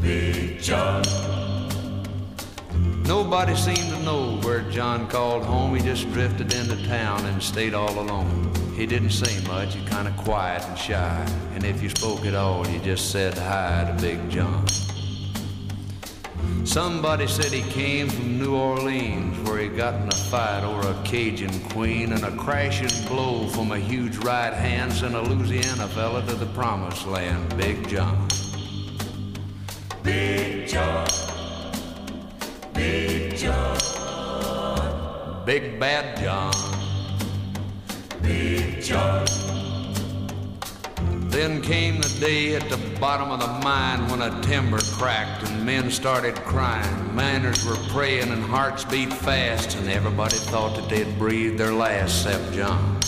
Big John. Nobody seemed to know where John called home. He just drifted into town and stayed all alone. He didn't say much, he kind of quiet and shy. And if you spoke at all, you just said hi to Big John. Somebody said he came from New Orleans, where he got in a fight over a Cajun queen, and a crashing blow from a huge right hand sent a Louisiana fella to the promised land, Big John. Big John. Big John. Big Bad John. Big John. Then came the day at the bottom of the mine when a timber cracked and men started crying. Miners were praying and hearts beat fast, and everybody thought that they'd breathed their last except John.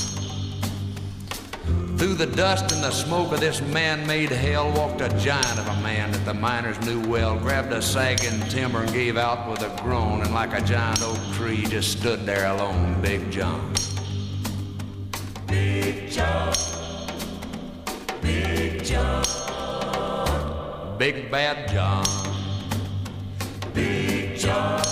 Through the dust and the smoke of this man-made hell walked a giant of a man that the miners knew well, grabbed a sagging timber and gave out with a groan, and like a giant oak tree just stood there alone, Big John. Big Bad John. Big John.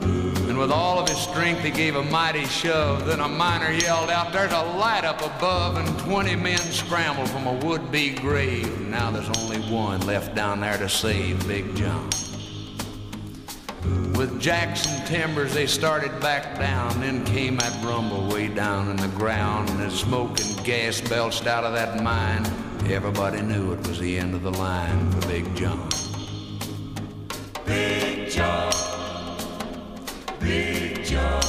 And with all of his strength, he gave a mighty shove. Then a miner yelled out, There's a light up above, and 20 men scrambled from a would be grave. Now there's only one left down there to save Big John. With Jackson timbers, they started back down. Then came that rumble way down in the ground, and as smoke and gas belched out of that mine, everybody knew it was the end of the line for Big John. Big John. Big John.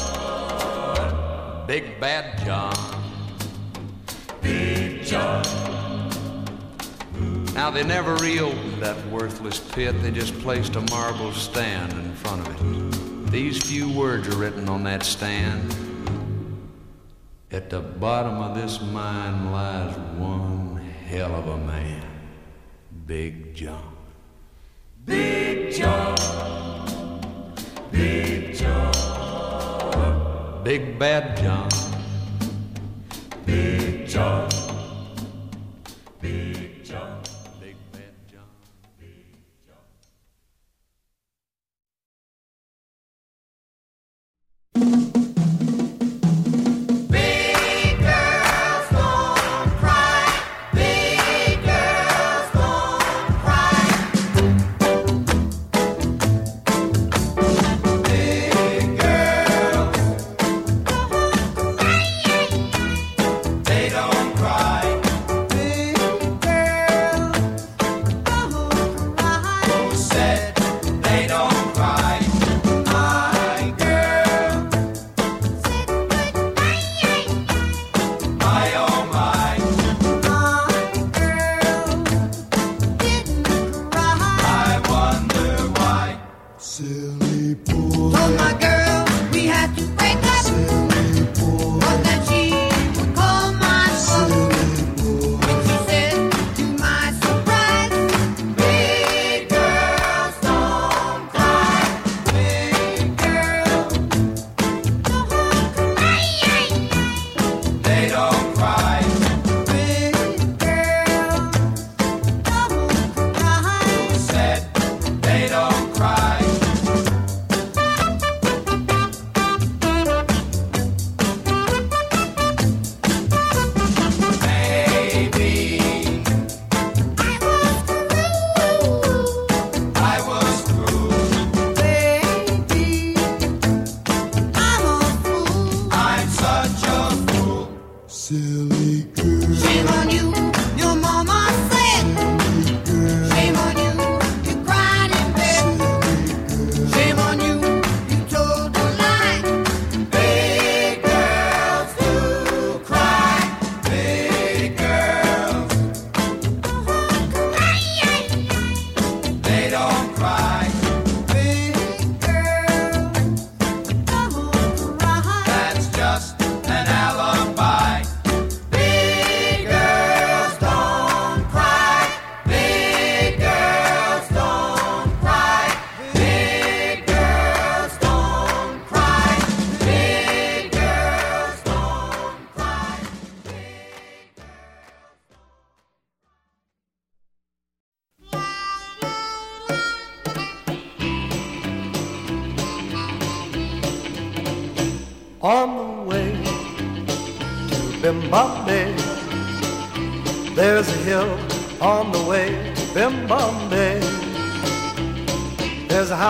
Big Bad John. Big John. Now they never reopened that worthless pit, they just placed a marble stand in front of it. These few words are written on that stand. At the bottom of this mine lies one hell of a man, Big John. Big John. Big John. Big Bad John. Big John.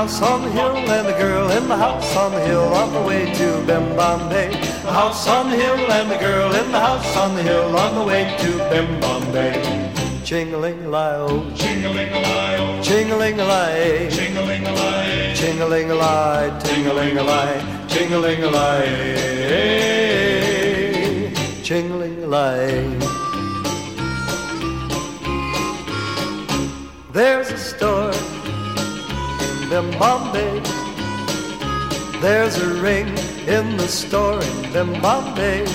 House on the hill and a girl in the house on the hill on the way to Bimbombey. A house on the hill and the girl in the house on the hill on the way to Bimbombey. Ching-a-ling-a-lie-oh, Ching-a-ling-a-lie-oh, ching-a-ling-a-lie, ching-a-ling-a-lie, ching-a-ling-a-lie, ting-a-ling-a-lie, ching-a-ling-a-lie, ching-a-ling-a-lie. There's a Bimbombey. There's a ring in the store in Bimbombey.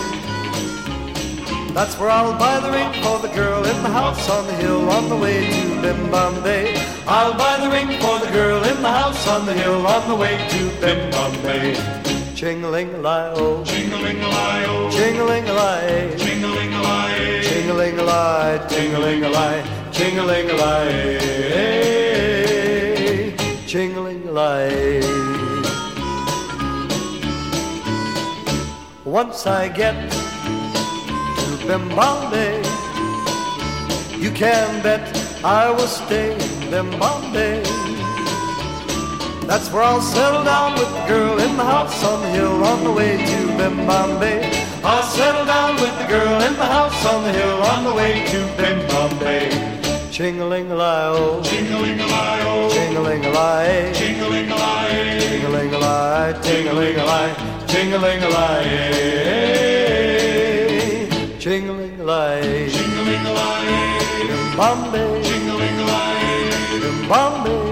That's where I'll buy the ring for the girl in the house on the hill on the way to Bimbombey. I'll buy the ring for the girl in the house on the hill on the way to Bimbombey. Ching-a-ling-a-lie-oh, ching-a-ling-a-lie-oh, ching-a-ling-a-lie, ching-a-ling-a-lie, ching-a-ling-a-lie, ting-a-ling-a-lie, ching-a-ling-a-lie, Once I get to Bimbombey, you can bet I will stay in Bimbombey. That's where I'll settle down with the girl in the house on the hill on the way to Bimbombey. I'll settle down with the girl in the house on the hill on the way to Bimbombey. Ching-a-ling-a-lie-oh, ching-a-ling-a-lie-oh, ching-a-ling-a-lie, ching-a-ling-a-lie, ting-a-ling-a-lie, ting-a-ling-a-lie, ting-a-ling-a-lie, ching-a-ling-a-lie, ching-a-ling-a-lie, Bimbombey, ching-a-ling-a-lie, Bimbombey,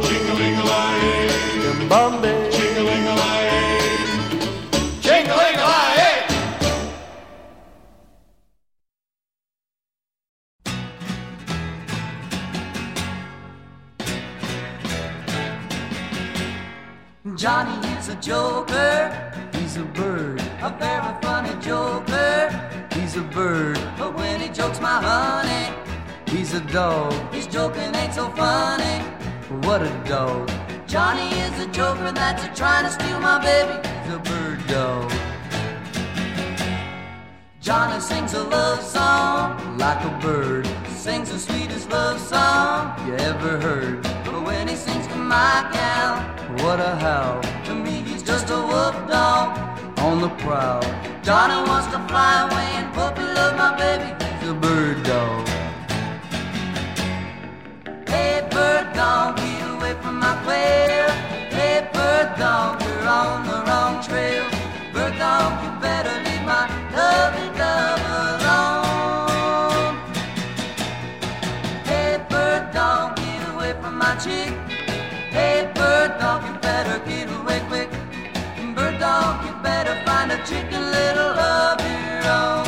joker that's a trying to steal my baby. A bird dog. Johnny sings a love song like a bird. Sings the sweetest love song you ever heard. But when he sings to my gal, what a howl. To me, he's just a wolf dog on the prowl. Johnny wants to fly away and puppy love my baby. He's a bird dog. Hey, bird dog, get away from my quail. Bird dog, you're on the wrong trail. Bird dog, you better leave my lovely dove alone. Hey, bird dog, get away from my chick. Hey, bird dog, you better get away quick. Bird dog, you better find a chicken little of your own.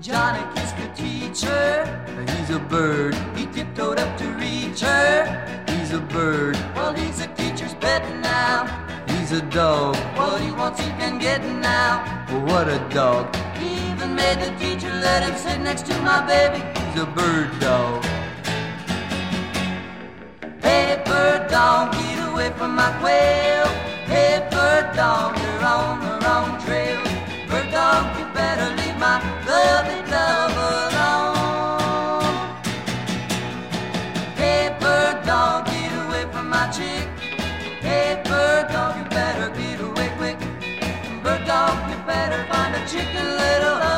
Johnny kissed the teacher. He's a bird. He tiptoed up to reach her. He's a bird. Well, he's a teacher's pet now. He's a dog. What he wants, he can get now. What a dog. He even made the teacher let him sit next to my baby. He's a bird dog. Hey, bird dog, get away from my quail. Hey, bird dog, you're on the wrong trail. Bird dog, you better leave my lovely love chicken little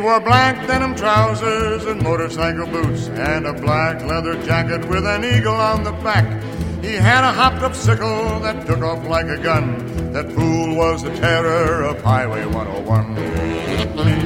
wore black denim trousers and motorcycle boots and a black leather jacket with an eagle on the back. He had a hopped up sickle that took off like a gun. That fool was the terror of Highway 101.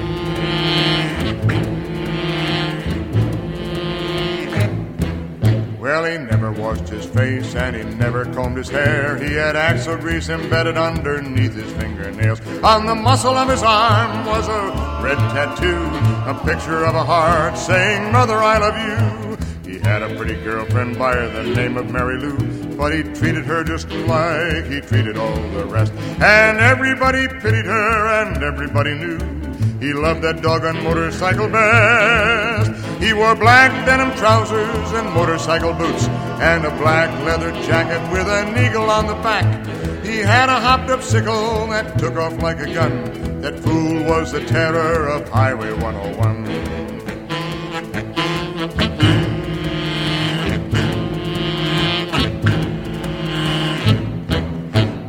Well, he never washed his face and he never combed his hair. He had axle grease embedded underneath his fingernails. On the muscle of his arm was a red tattoo, a picture of a heart saying, Mother, I love you. He had a pretty girlfriend by the name of Mary Lou, but he treated her just like he treated all the rest. And everybody pitied her and everybody knew he loved that doggone motorcycle best. He wore black denim trousers and motorcycle boots and a black leather jacket with an eagle on the back. He had a hopped up sickle that took off like a gun. That fool was the terror of Highway 101.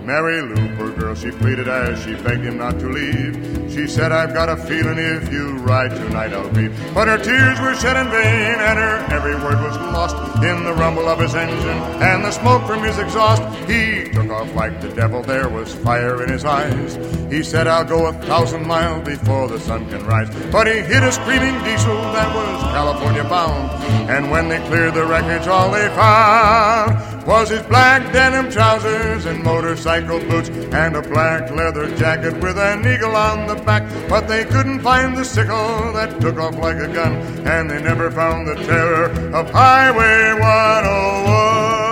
Mary Lou, she pleaded as she begged him not to leave. She said, I've got a feeling if you ride tonight I'll be. But her tears were shed in vain, and her every word was lost in the rumble of his engine and the smoke from his exhaust. He took off like the devil, there was fire in his eyes. He said, I'll go a thousand miles before the sun can rise. But he hit a screaming diesel that was California bound. And when they cleared the wreckage, all they found was his black denim trousers and motorcycle boots and a black leather jacket with an eagle on the back. But they couldn't find the sickle that took off like a gun, and they never found the terror of Highway 101.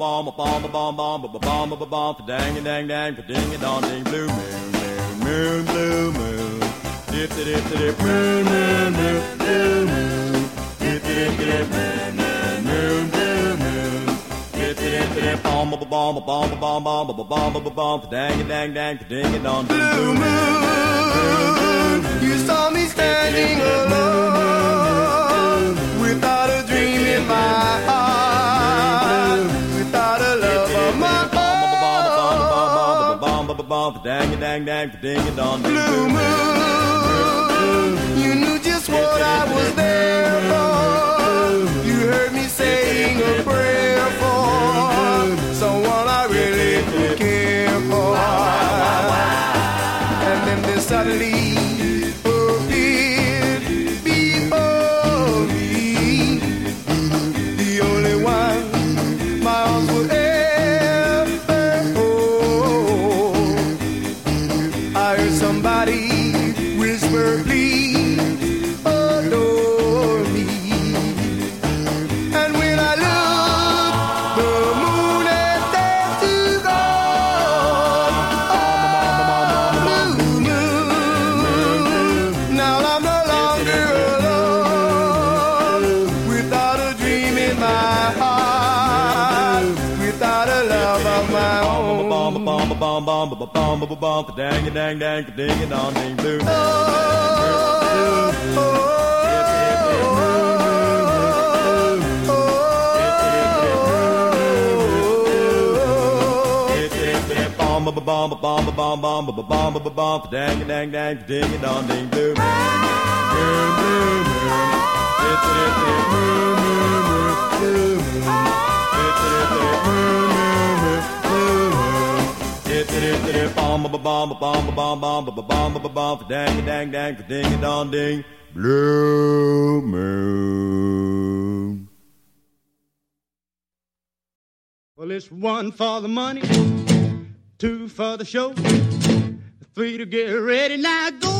Bomb, a bomb, a bomb, bomb, a bomb, a bomb, a dang, a dang, dang, a ding, a dong, ding, blue moon, moon, moon, blue moon. Dip, dip, dip, dip, moon, moon, moon, blue moon. Dip, dip, dip, moon, moon, blue moon. Dip, dip, dip, bomb, a bomb, a bomb, a bomb, bomb, a bomb, a bomb, a dang, a dang, dang, a ding, a dong, ding, blue moon. You saw me standing alone without a dream in my heart, a dang, a dang, dang, ding, a dong, Blue moon. You knew just what I was there for. You heard me saying a prayer for someone I really care for. And then there suddenly bomb, a dang, a dang, dang, a ding, a dong, ding, blue moon. Bomb, a bomb, a bomb, a bomb, bomb, a bomb, a bomb, a dang, a dang, dang, a ding, a dong, ding, blue. Blue. Dip, dip, dip, moon, moon, moon, blue moon. Dip, dip, dip, moon, moon, moon, blue blue moon. Well, it's one for the money, two for the show, three to get ready. Now go,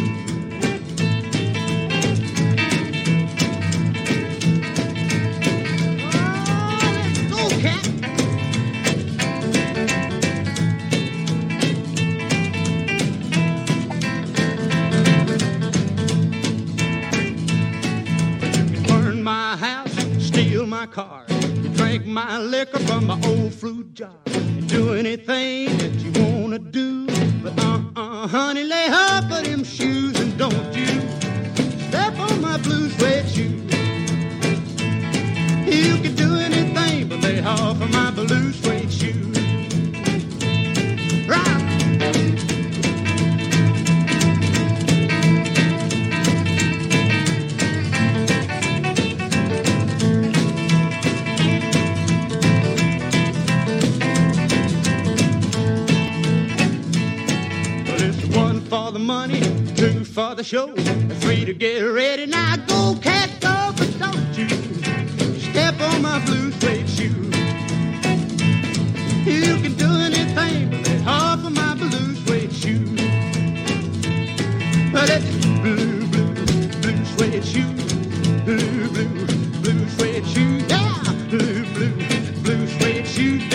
My car, drink my liquor from my old fruit jar, You do anything that you wanna do. But uh-uh, honey, lay off of them shoes and don't you step on my blue suede shoes. You can do anything but lay off of my blue suede the money, two for the show, three to get ready. Now go, cat, go, but don't you step on my blue suede shoe. You can do anything but lay off of my blue suede shoe. But it's blue, blue, blue suede shoe. Blue, blue, blue suede shoe. Yeah, blue, blue, blue suede shoe,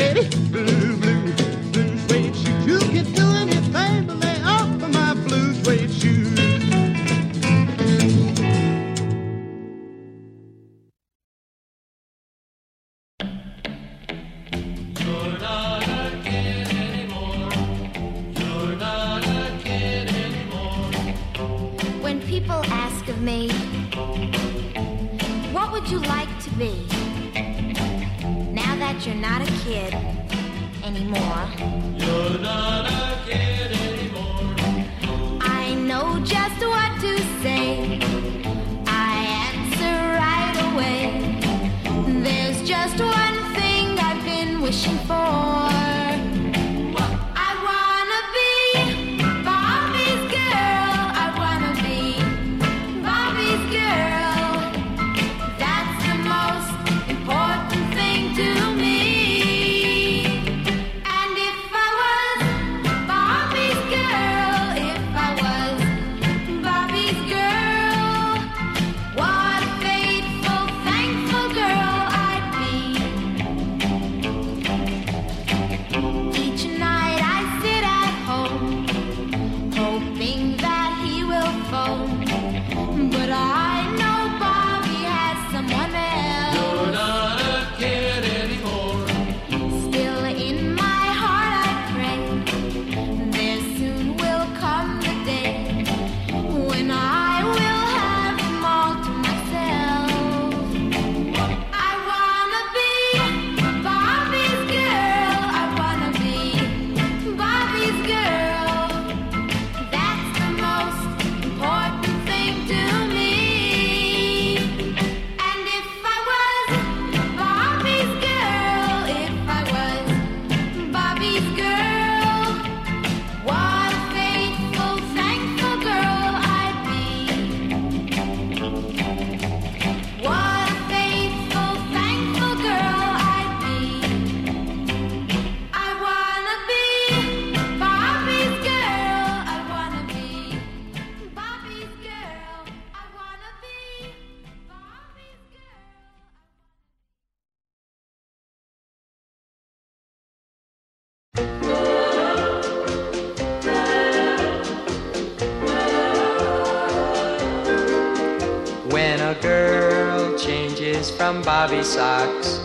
from bobby socks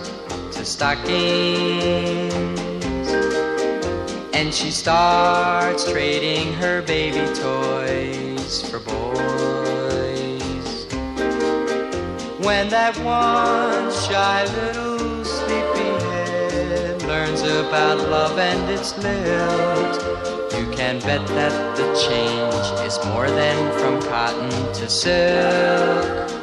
to stockings, and she starts trading her baby toys for boys. When that one shy little sleepyhead learns about love and its lilt, you can bet that the change is more than from cotton to silk.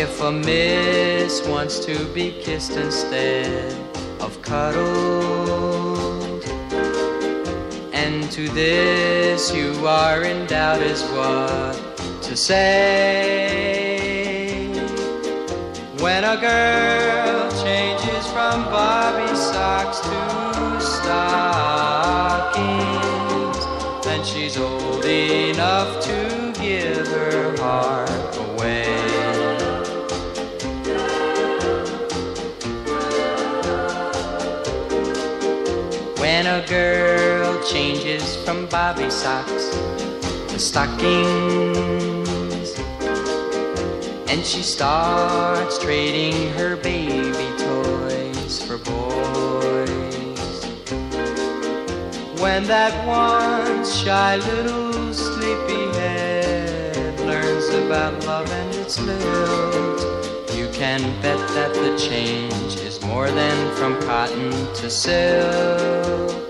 If a miss wants to be kissed instead of cuddled, and to this you are in doubt as what to say. When a girl changes from bobby socks to stockings, then she's old enough to give her heart from bobby socks to stockings, and she starts trading her baby toys for boys. When that once shy little sleepyhead learns about love and its lilt, you can bet that the change is more than from cotton to silk.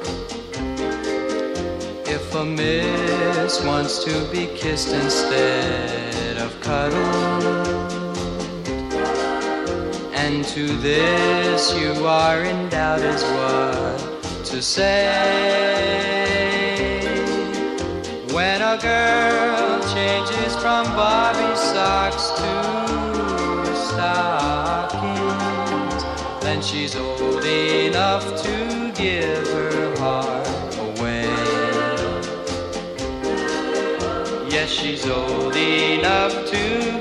A miss wants to be kissed instead of cuddled, and to this you are in doubt as what to say. When a girl changes from bobby socks to stockings, then she's old enough to give her heart she's old enough to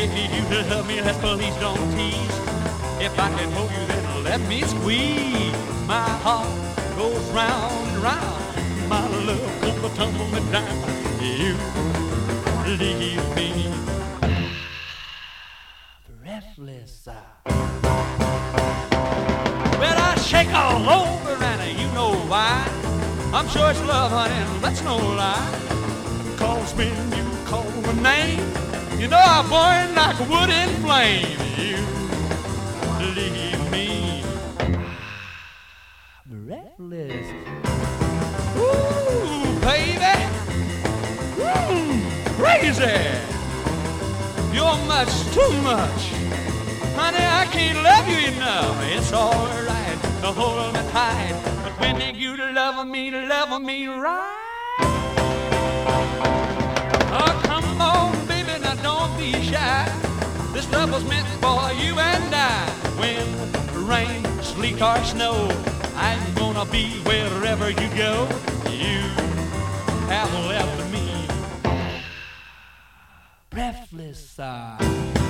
If you to love me, let's please don't tease. If I can hold you, then let me squeeze. My heart goes round and round. My love comes a tumbling down. You leave me breathless. Well, I shake all over, and you know why. I'm sure it's love, honey, that's no lie. Cause when you call my name. You know I burn like a wooden flame. You leave me breathless. Ooh, baby. Ooh, crazy. You're much too much. Honey, I can't love you enough. It's alright to hold me tight. But when you love me, love me right. Oh, come on don't be shy. This love was meant for you and I. Wind, rain, sleet, or snow, I'm gonna be wherever you go. You have left me breathless. Uh.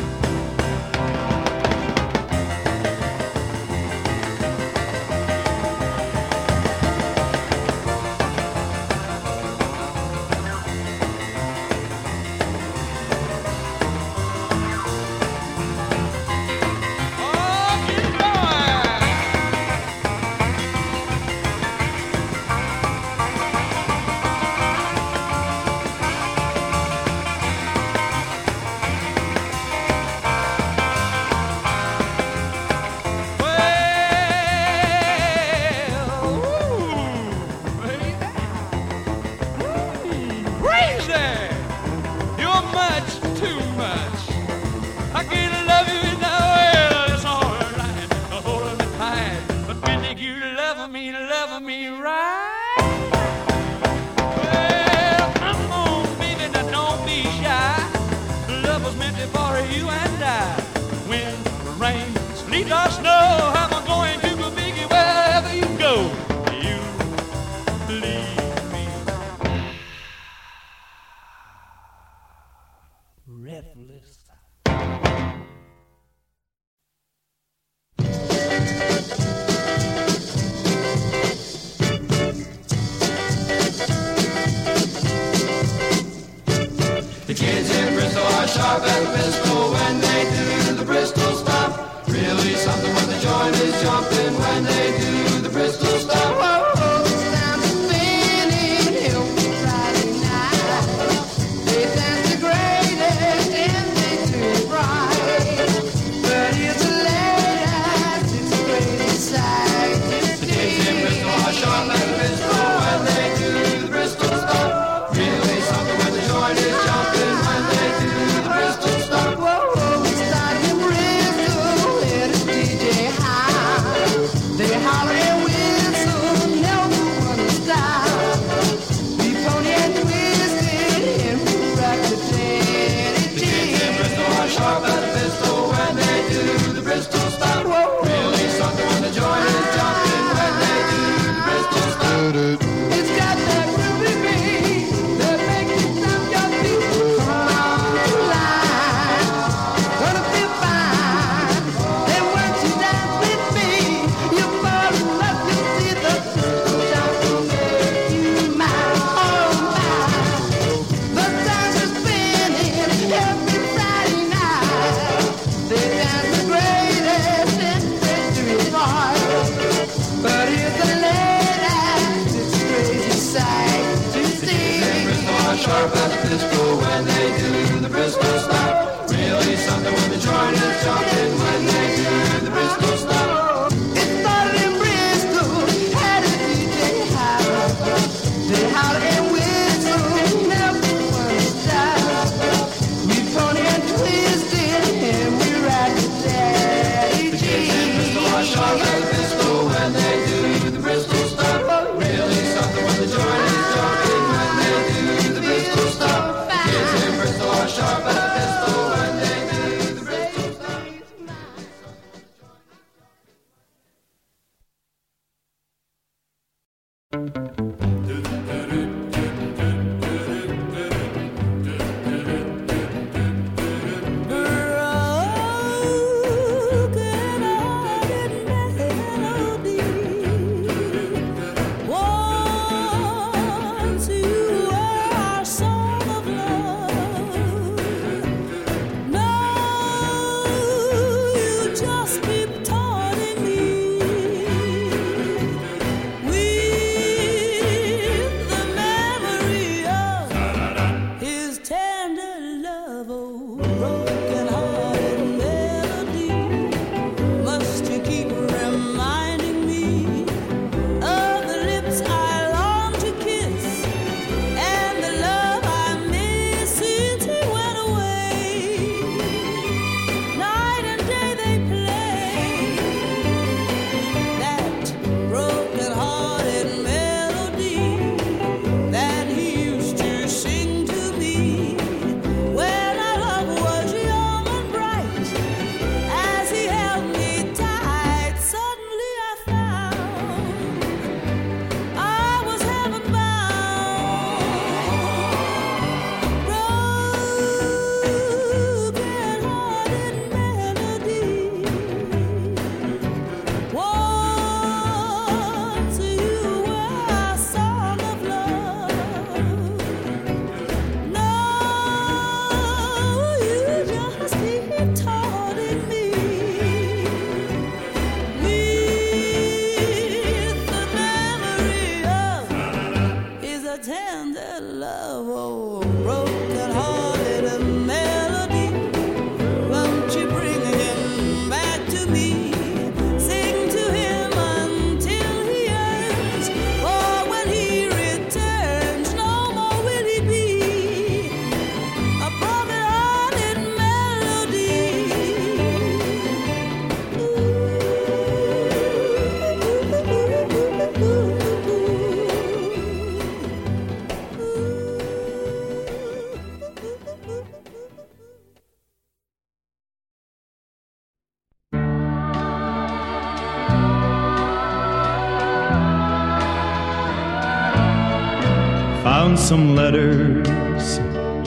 Some letters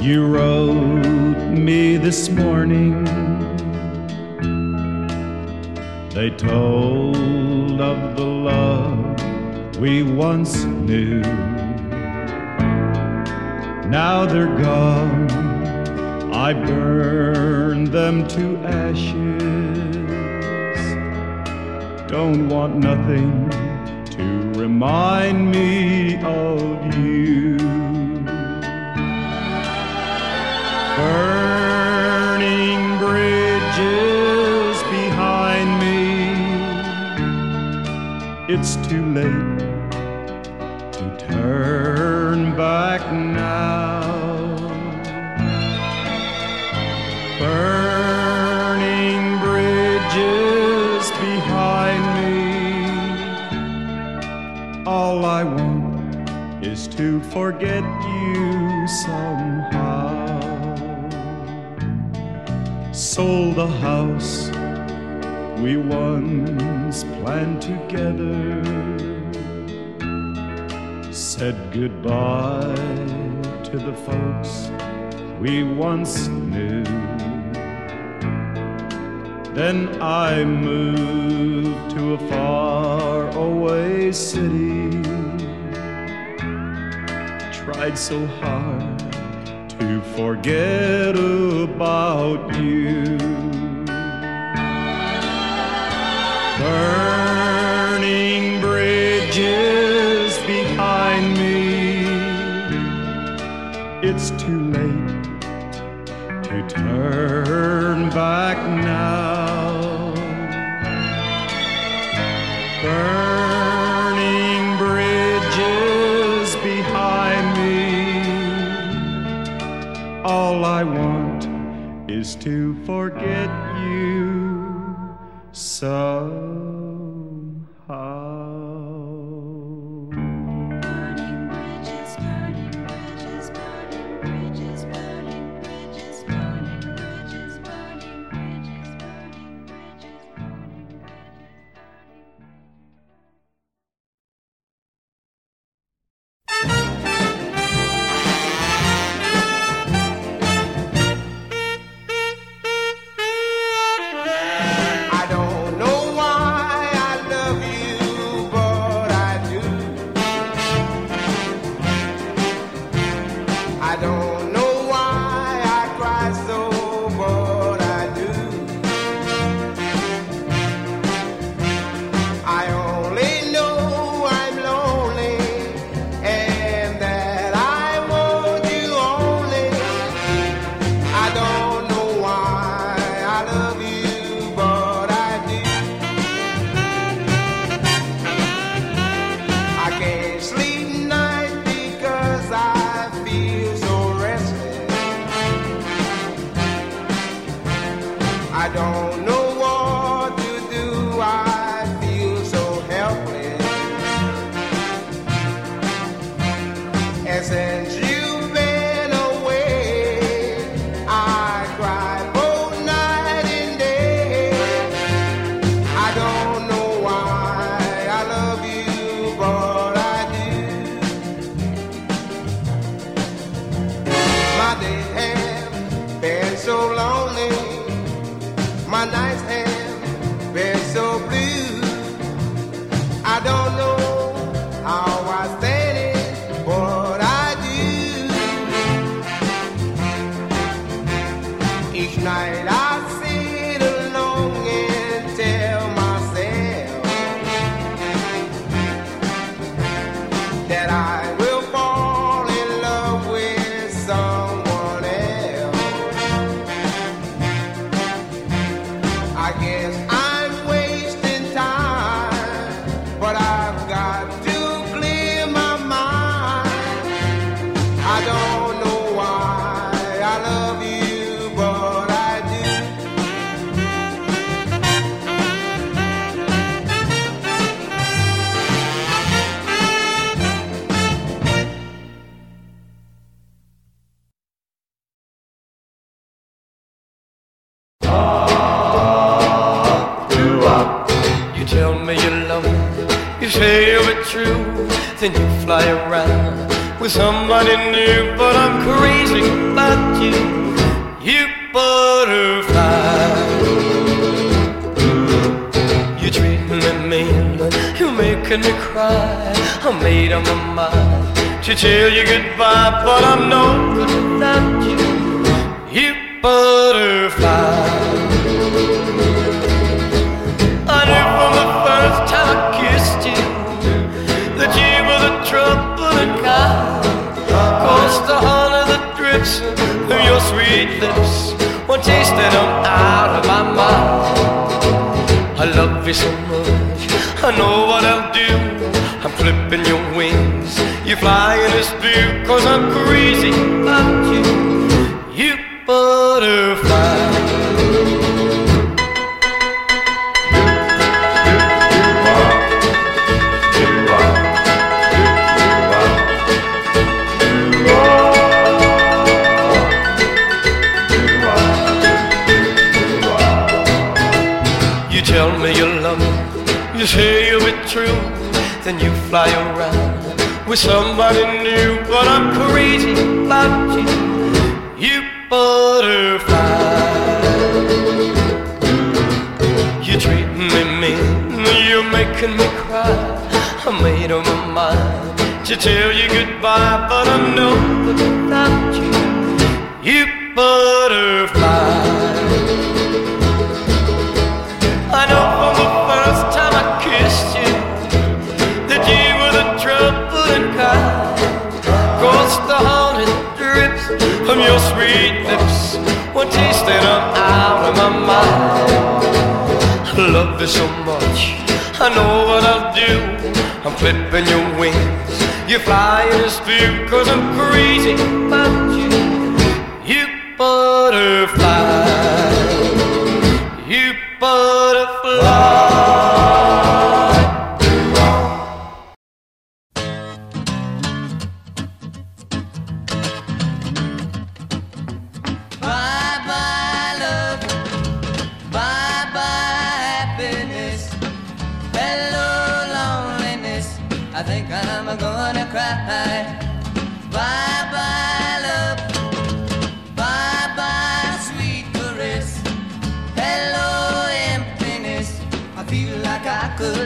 you wrote me this morning. They told of the love we once knew. Now they're gone, I burned them to ashes. Don't want nothing to remind me of It's too late to turn back now. Burning bridges behind me. All I want is to forget you somehow. Sold the house we once planned together. Said goodbye to the folks we once knew. Then I moved to a far away city. Tried so hard to forget about you. Burning bridges behind me. It's too late to turn back now. Burning bridges behind me. All I want is to forget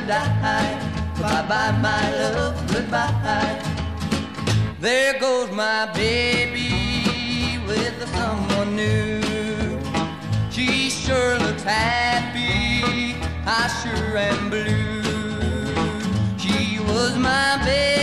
die. Bye bye, my love, goodbye. There goes my baby with someone new. She sure looks happy, I sure am blue. She was my baby.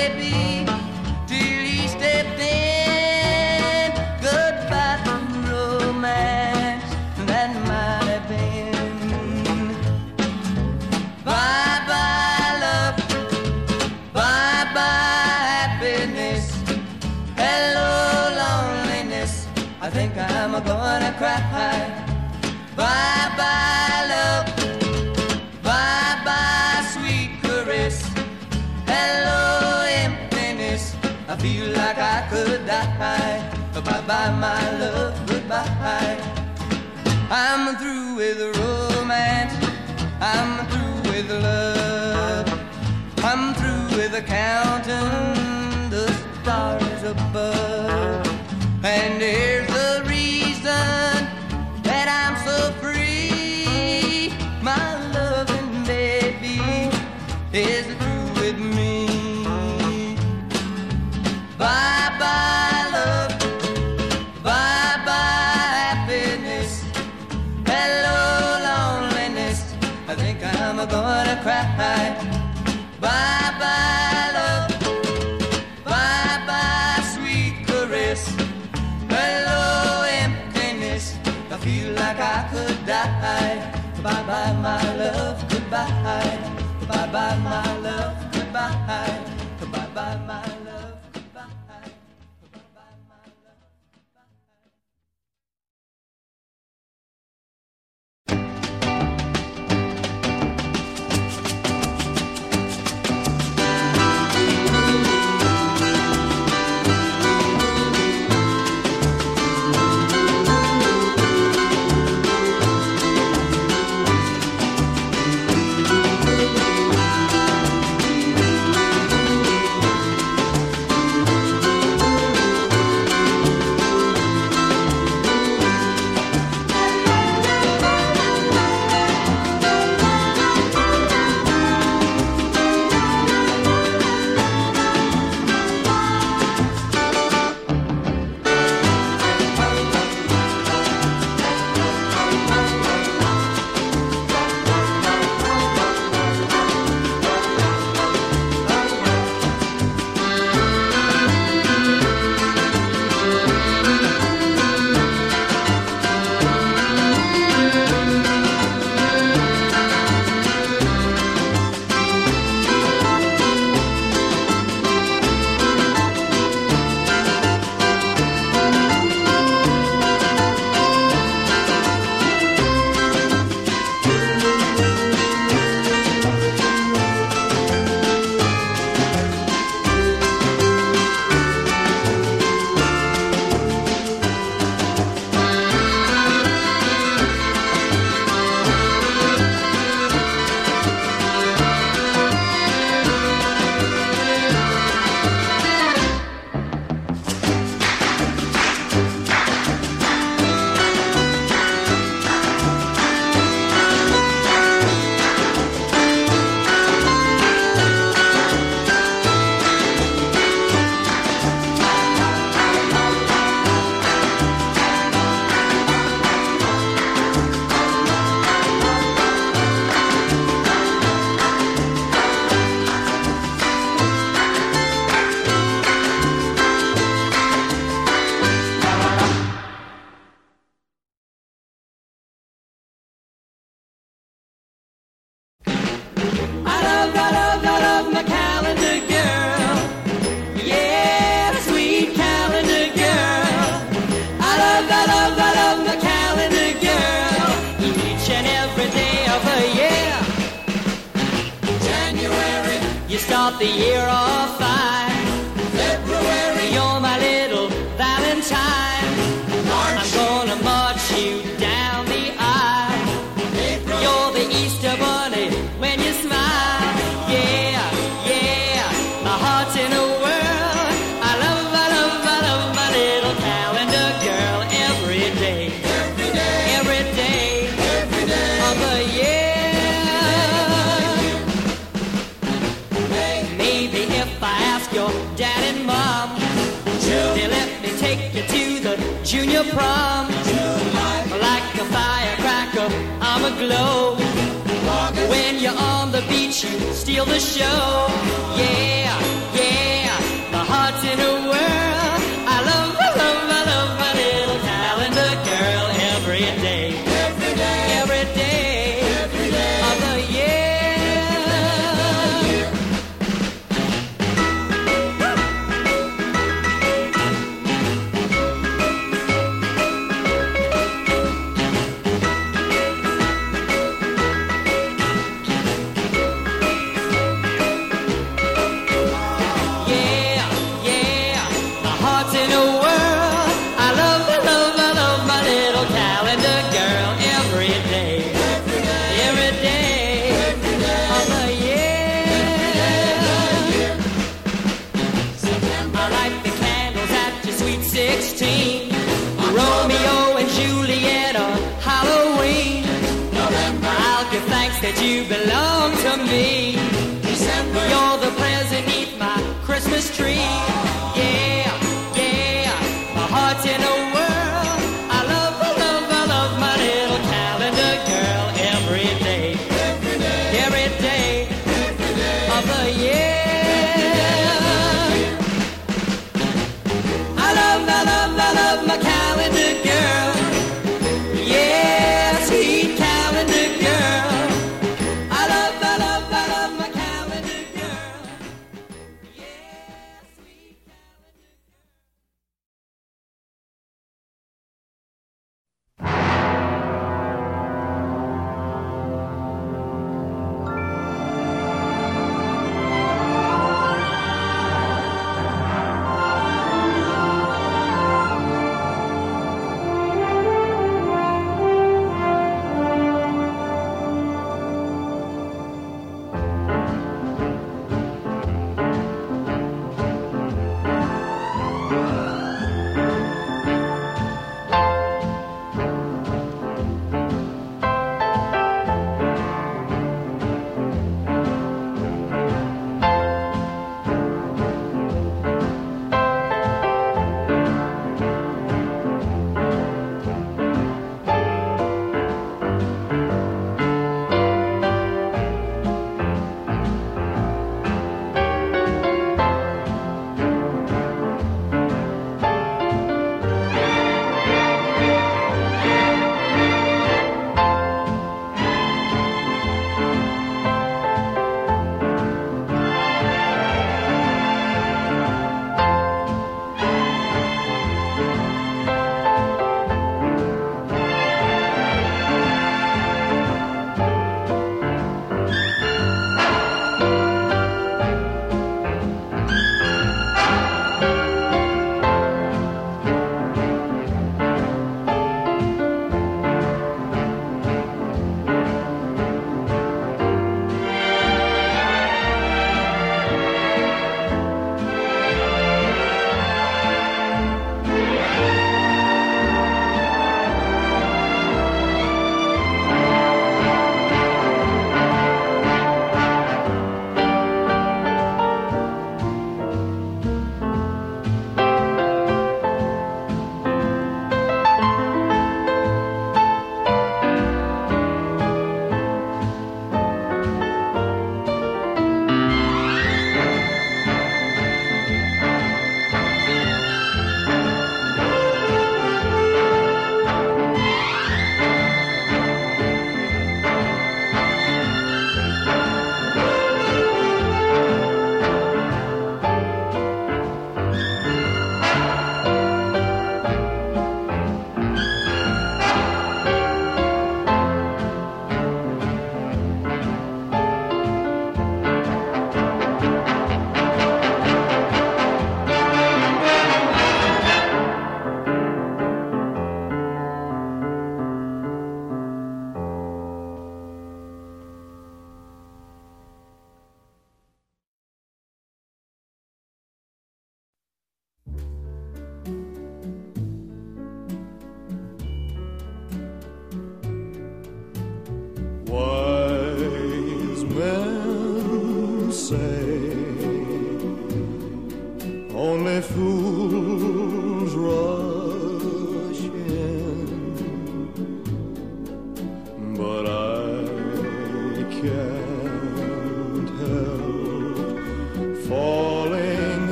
feel like I could die. Bye bye, my love, goodbye. I'm through with romance. I'm through with love. I'm through with counting the stars above. And here's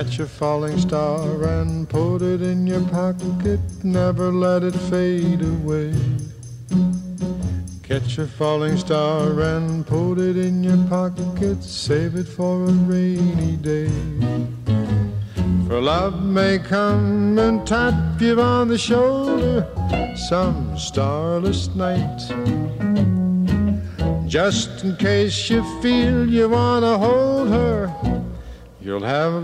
Catch a falling star and put it in your pocket, never let it fade away. Catch a falling star and put it in your pocket, save it for a rainy day. For love may come and tap you on the shoulder some starless night. Just in case you feel you want to hold her,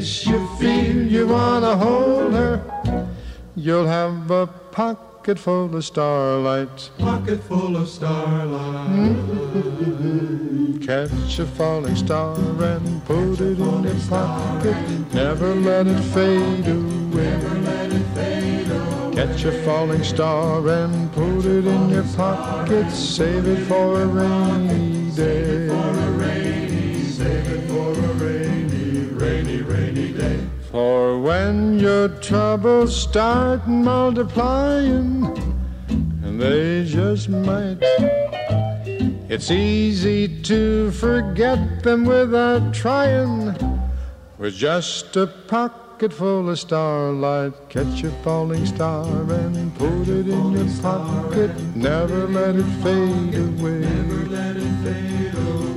case you feel you want to hold her, you'll have a pocket full of starlight. Pocket full of starlight. Hmm? Catch a falling star and put it in your pocket. Never let it fade away. Catch a falling star and put it in your pocket. Save it for a rainy your troubles start multiplying, and they just might, it's easy to forget them without trying. With just a pocket full of starlight, catch a falling star and put it in your pocket. Never let it fade away.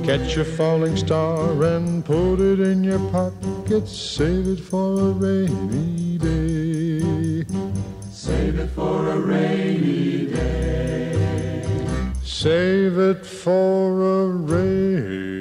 Catch a falling star and put it in your pocket. Save it for a rainy day. Save it for a rainy day. Save it for a rainy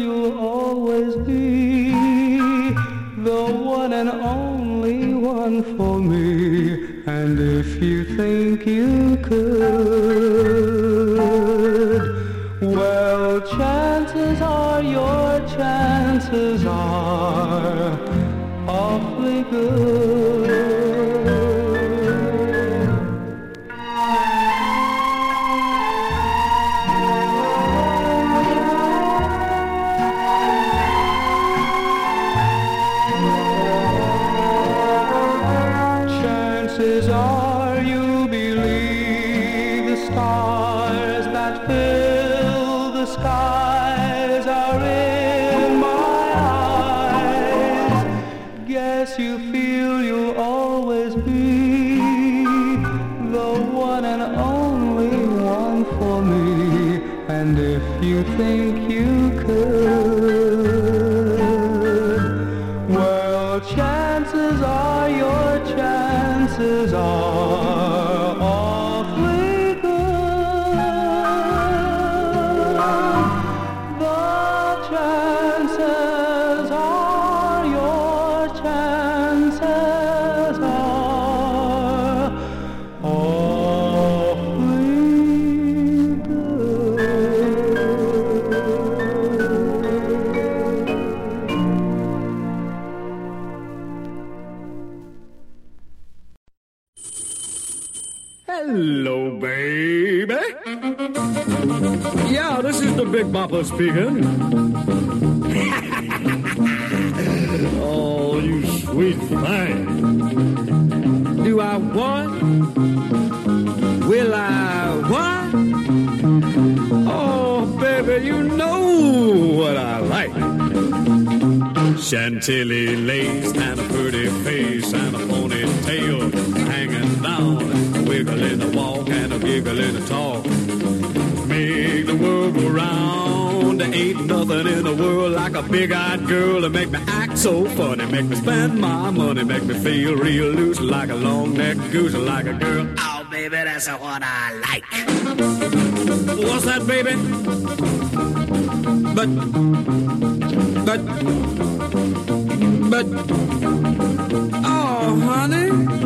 you'll always be the one and only one for me. And if you think you could, well, chances are your chances are awfully good. Yeah, this is the Big Bopper speaking. oh, you sweet thing. Do I want? Will I want? Oh, baby, you know what I like. Chantilly lace and a pretty face and a ponytail hanging down, a wiggle in the walk and a giggle in the talk. Make the world go round. There ain't nothing in the world like a big-eyed girl to make me act so funny, make me spend my money, make me feel real loose like a long-necked goose, like a girl. Oh, baby, that's what I like. What's that, baby? But, but, but, oh, honey.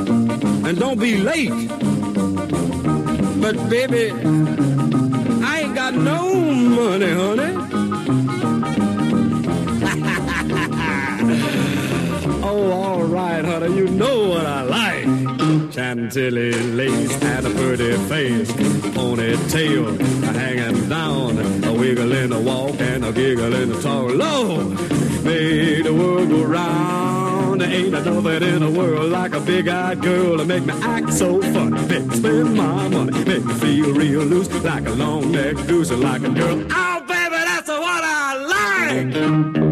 and don't be late. But baby, I ain't got no money, honey. oh, all right, honey, you know what I like. Chantilly lace and a pretty face, ponytail hanging down, a wiggle in the walk and a giggle in the talk. Lord, made the world go round. There ain't nothing in the world like a big-eyed girl to make me act so funny. Make me spend my money, make me feel real loose like a long-necked goose, like a girl. Oh, baby, that's what I like.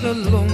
The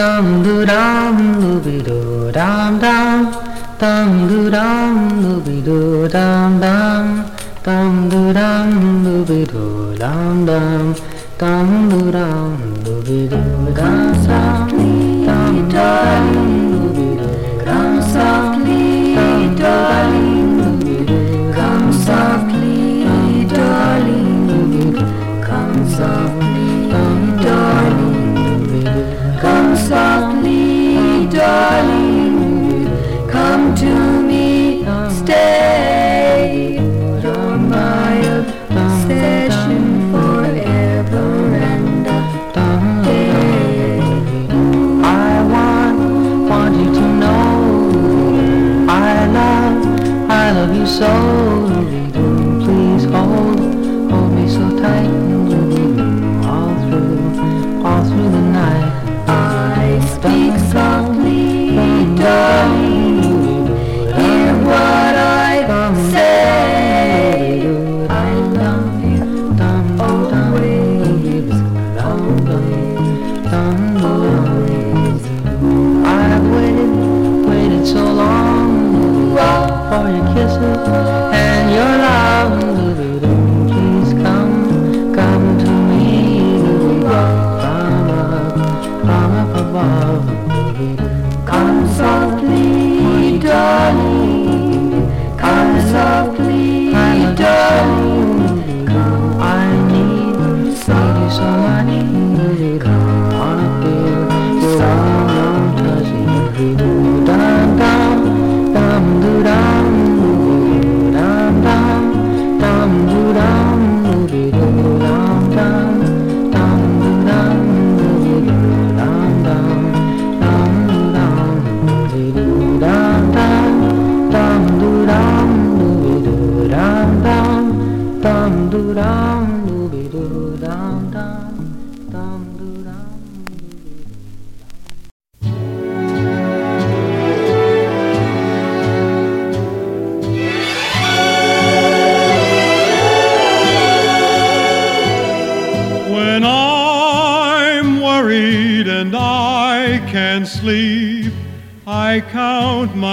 Dum do dum do be do dum dum, dum do dum do be do dum dum, dum do dum do be do dum dum, dum do dum do be do dam dam.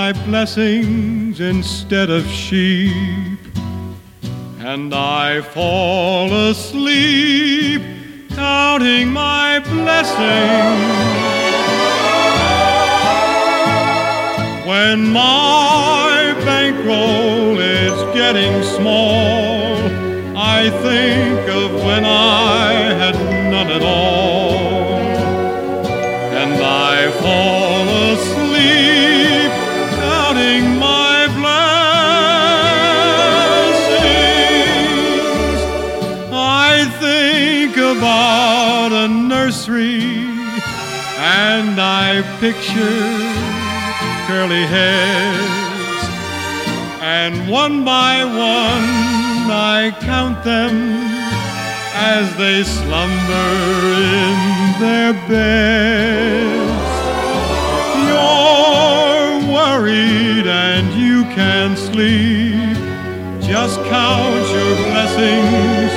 my blessings instead of sheep, and I fall asleep counting my blessings. When my bankroll is getting small, I think picture curly heads, and one by one I count them as they slumber in their beds. You're worried and you can't sleep. Just count your blessings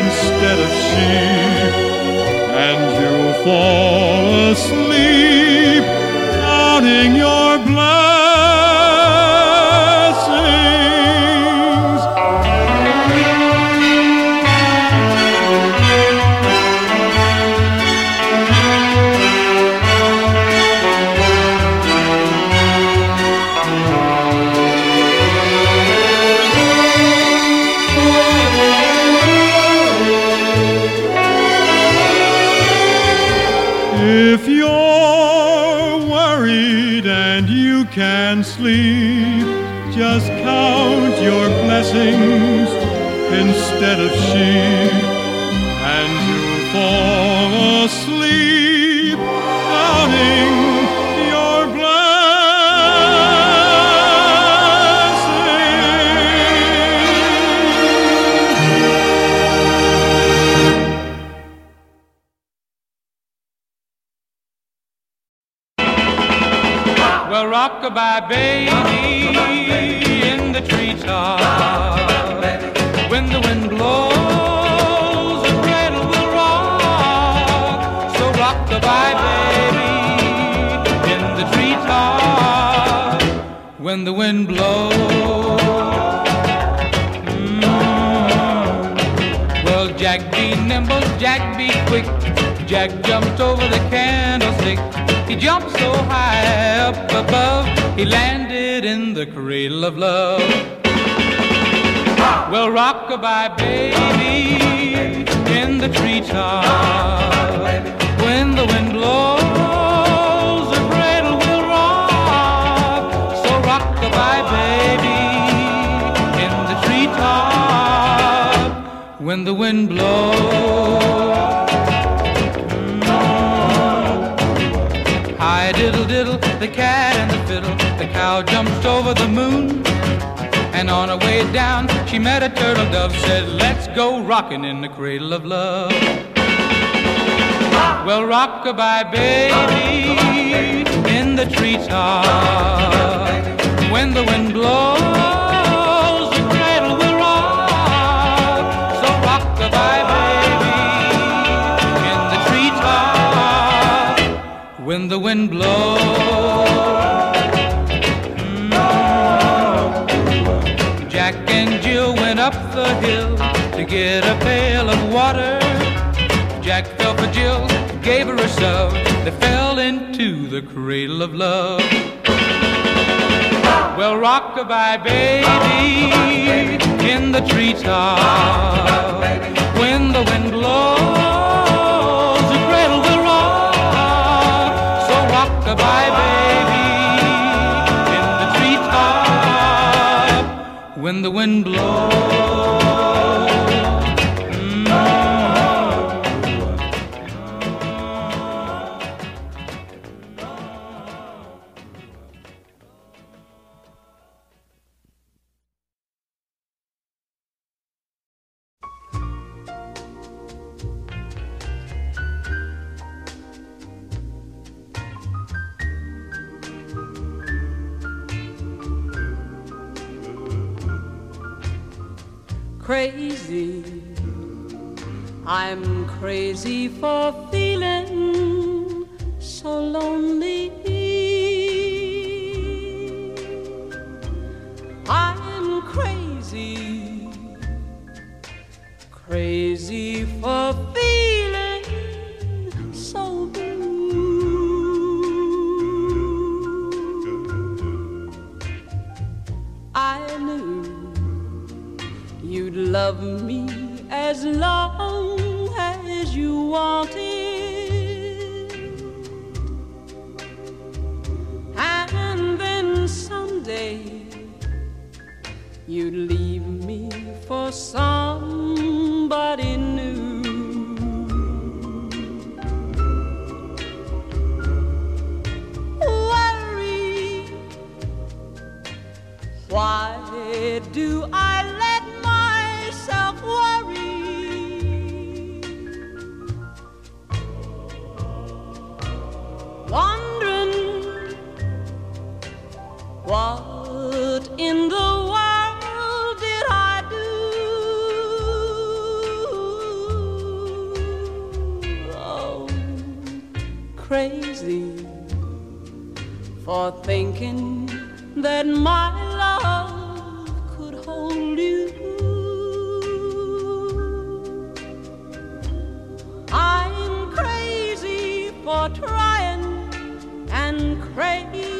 instead of sheep, and you'll fall asleep counting your blessings. Rockabye baby in the treetop. When the wind blows, the cradle will rock. So rockabye baby in the treetop. When the wind blows. Well, Jack be nimble, Jack be quick. Jack jumped over the candlestick. He jumped so high up above, he landed in the cradle of love. Well, rockabye baby in the treetop. When the wind blows, the cradle will rock. So rockabye baby in the treetop. When the wind blows. The cat and the fiddle. The cow jumped over the moon. And on her way down, she met a turtle dove. Said, Let's go rockin' in the cradle of love. Well, rockabye baby in the treetop. When the wind blows, When the wind blows. Mm. Jack and Jill went up the hill to get a pail of water. Jack fell for Jill, gave her a shove. They fell into the cradle of love. Well, rockabye baby in the treetop. When the wind blows, rockabye baby in the treetop. When the wind blows. Crazy. I'm crazy for feeling so lonely. I'm crazy, crazy for feeling so blue. I knew You'd love me as long as you wanted. And then someday you'd leave me for somebody new. Worry. Why do I let What in the world did I do? Oh, crazy for thinking that my love could hold you. I'm crazy for trying and crazy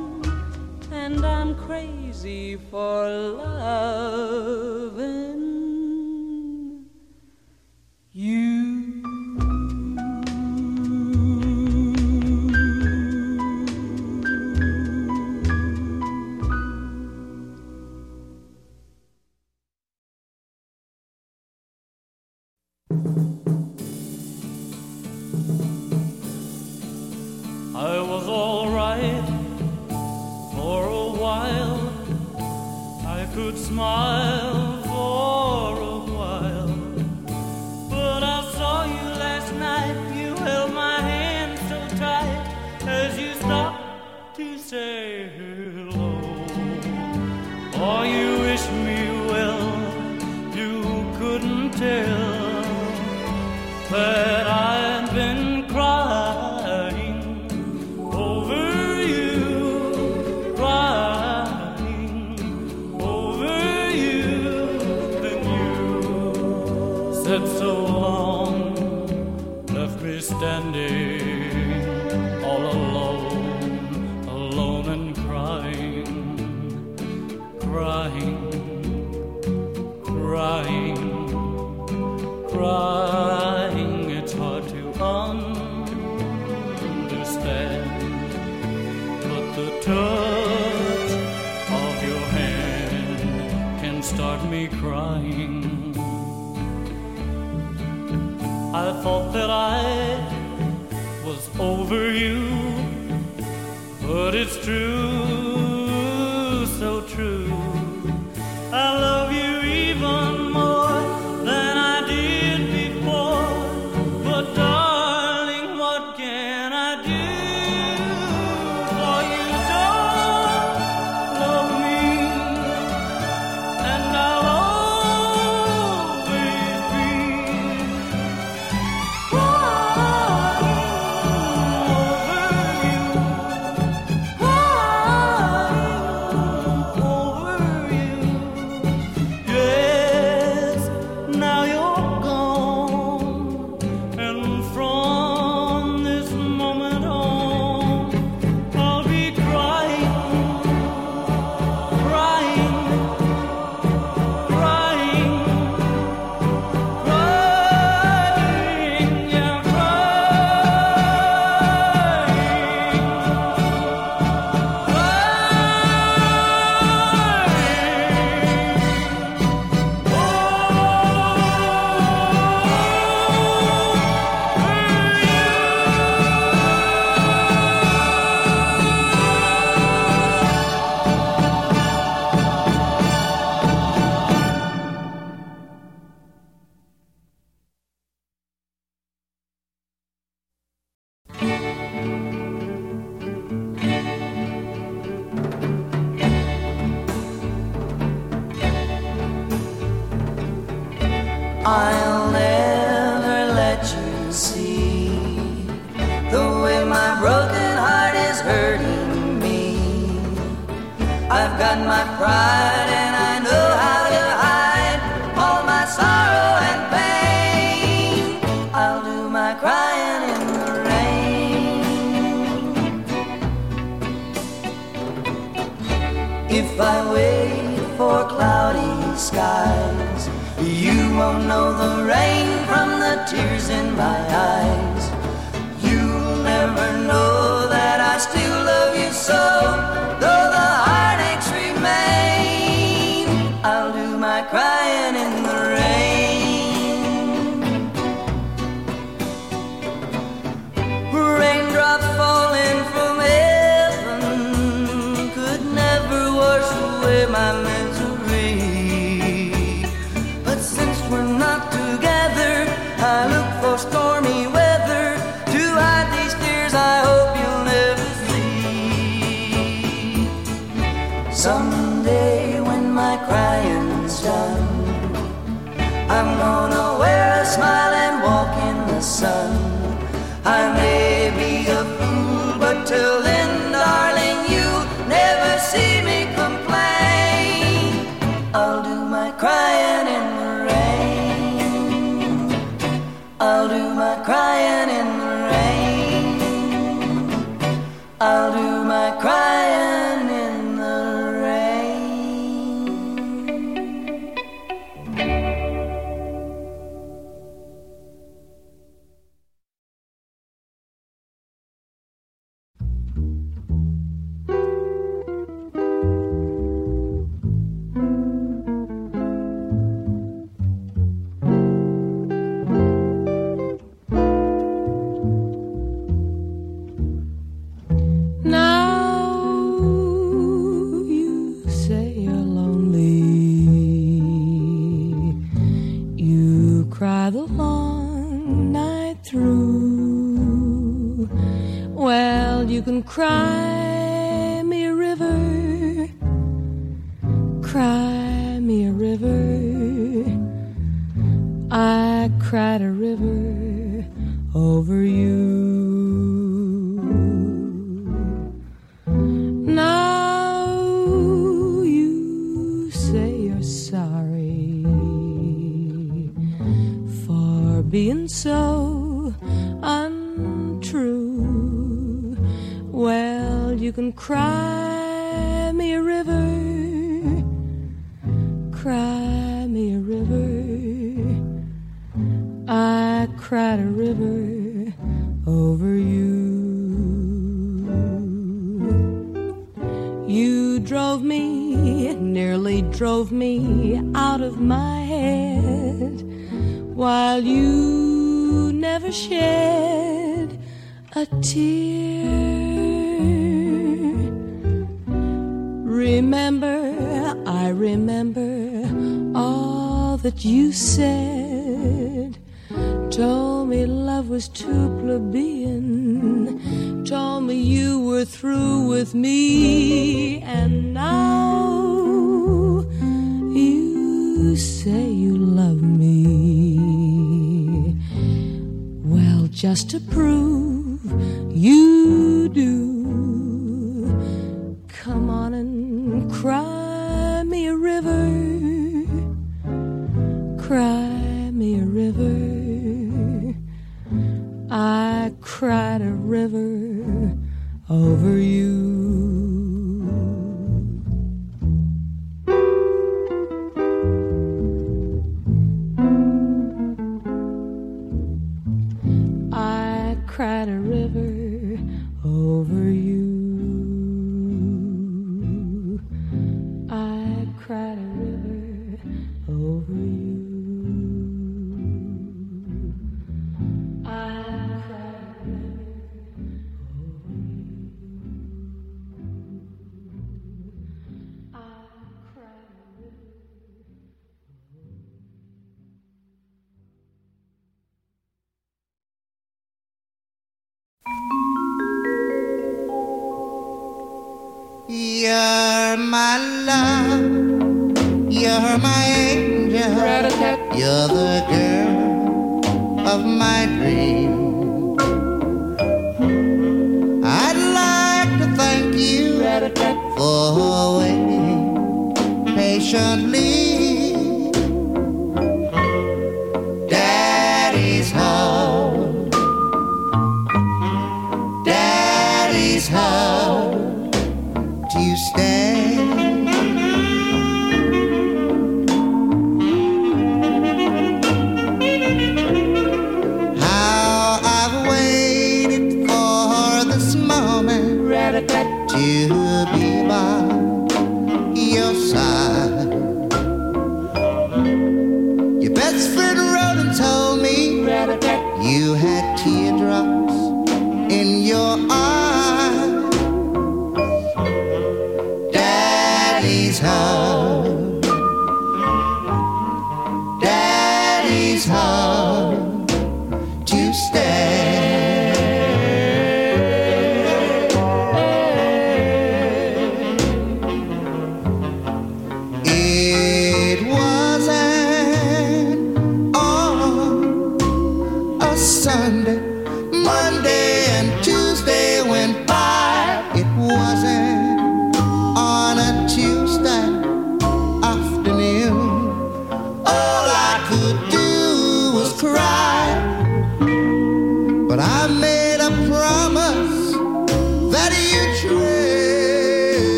and I'm crazy for love.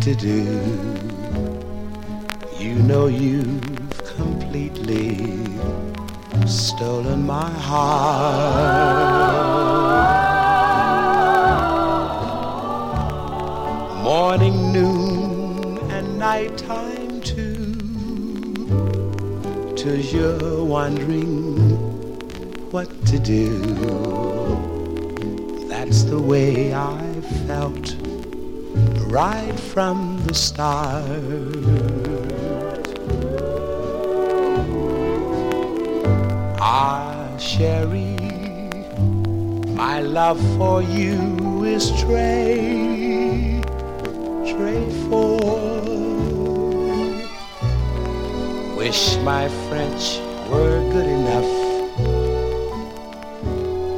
To do. You know you've completely stolen my heart. Morning, noon, and nighttime too. You're wondering what to do. From the start. Ah, Sherry, my love for you is Trey, Trey for. Wish my French were good enough.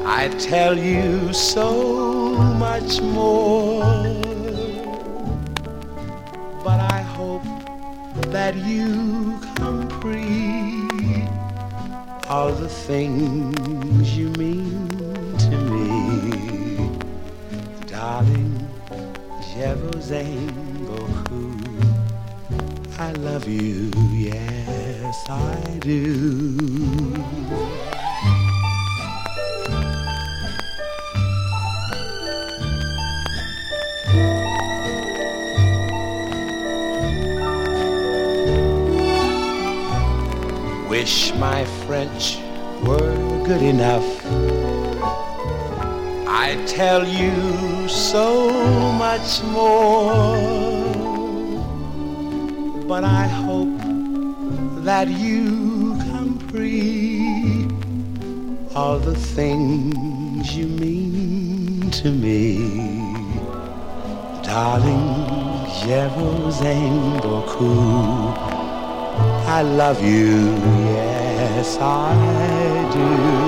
I'd tell you so much more. That you comprehend all the things you mean to me. Darling, je vous. I love you, yes I do. Wish my French were good enough. I'd tell you so much more. But I hope that you comprehend all the things you mean to me. Darling, je vous aime beaucoup. I love you, yes I do.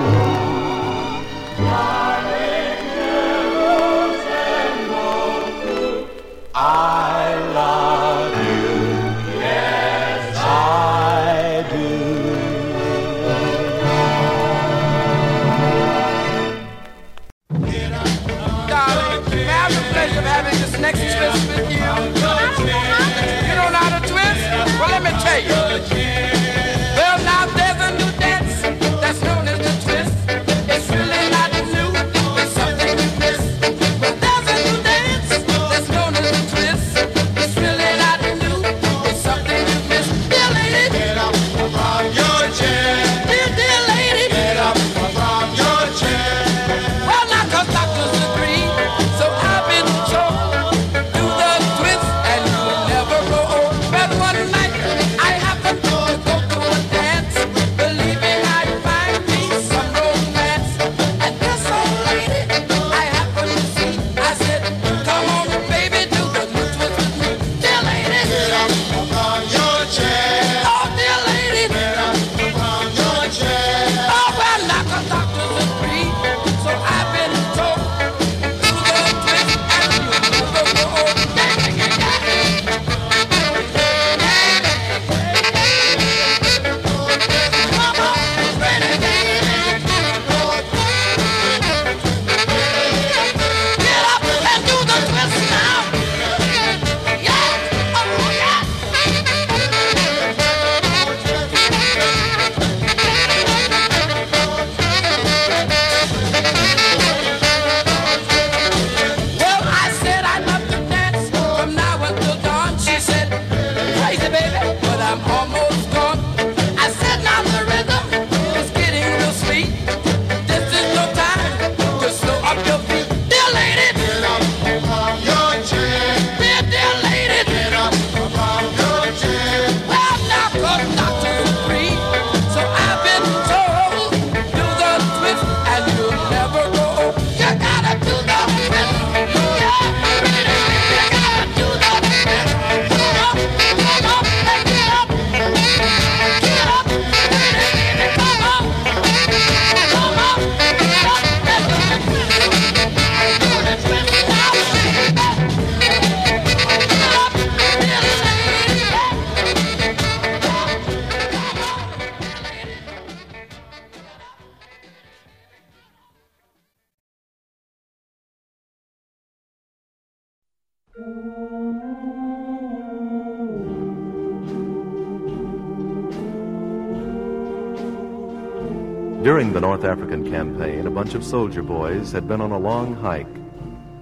Soldier boys had been on a long hike,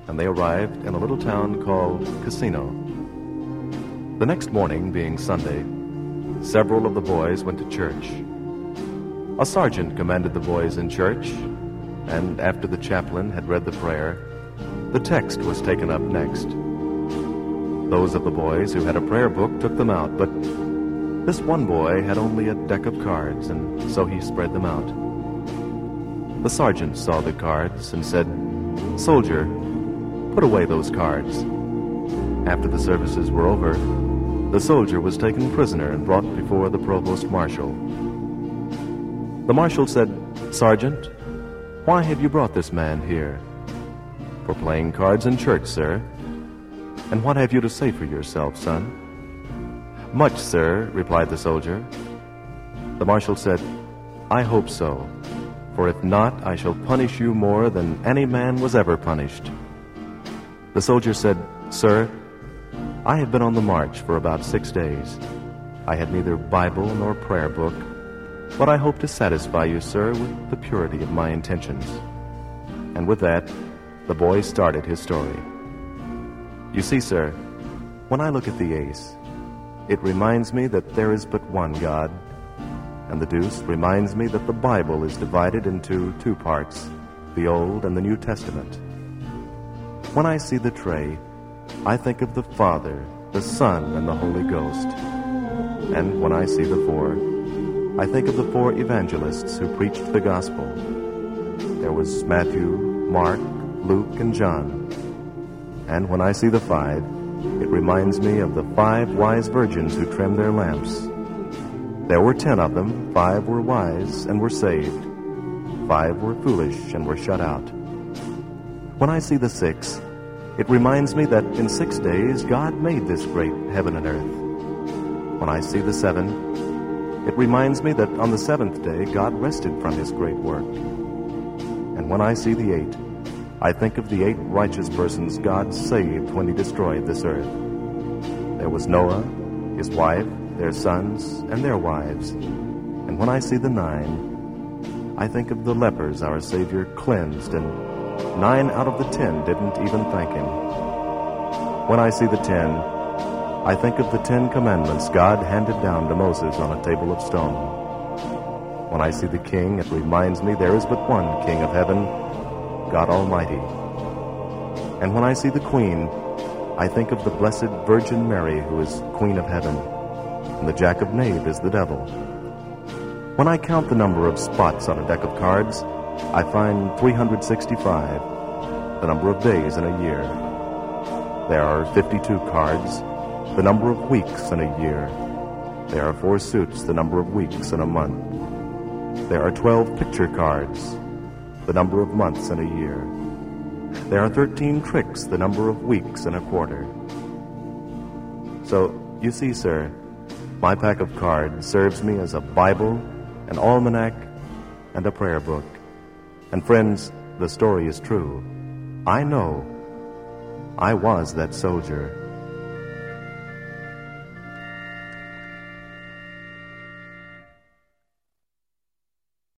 and they arrived in a little town called Casino. The next morning, being Sunday, several of the boys went to church. A sergeant commanded the boys in church, and after the chaplain had read the prayer, the text was taken up next. Those of the boys who had a prayer book took them out, but this one boy had only a deck of cards, and so he spread them out. The sergeant saw the cards and said, Soldier, put away those cards. After the services were over, the soldier was taken prisoner and brought before the provost marshal. The marshal said, Sergeant, why have you brought this man here? For playing cards in church, sir. And what have you to say for yourself, son? Much, sir, replied the soldier. The marshal said, I hope so, for if not, I shall punish you more than any man was ever punished. The soldier said, Sir, I have been on the march for about six days. I had neither Bible nor prayer book, but I hope to satisfy you, sir, with the purity of my intentions. And with that, the boy started his story. You see, sir, when I look at the ace, it reminds me that there is but one God, and the deuce reminds me that the Bible is divided into two parts, the Old and the New Testament. When I see the trey, I think of the Father, the Son, and the Holy Ghost. And when I see the four, I think of the four evangelists who preached the gospel. There was Matthew, Mark, Luke, and John. And when I see the five, it reminds me of the five wise virgins who trimmed their lamps. There were ten of them, five were wise and were saved, five were foolish and were shut out. When I see the six, it reminds me that in six days God made this great heaven and earth. When I see the seven, it reminds me that on the seventh day God rested from his great work. And when I see the eight, I think of the eight righteous persons God saved when he destroyed this earth. There was Noah, his wife, their sons, and their wives. And when I see the nine, I think of the lepers our Savior cleansed, and nine out of the ten didn't even thank him. When I see the ten, I think of the Ten Commandments God handed down to Moses on a table of stone. When I see the King, it reminds me there is but one King of heaven, God Almighty. And when I see the Queen, I think of the Blessed Virgin Mary, who is Queen of Heaven, and the Jack of Knave is the devil. When I count the number of spots on a deck of cards, I find 365, the number of days in a year. There are 52 cards, the number of weeks in a year. There are four suits, the number of weeks in a month. There are 12 picture cards, the number of months in a year. There are 13 tricks, the number of weeks in a quarter. So, you see, sir, my pack of cards serves me as a Bible, an almanac, and a prayer book. And friends, the story is true. I know I was that soldier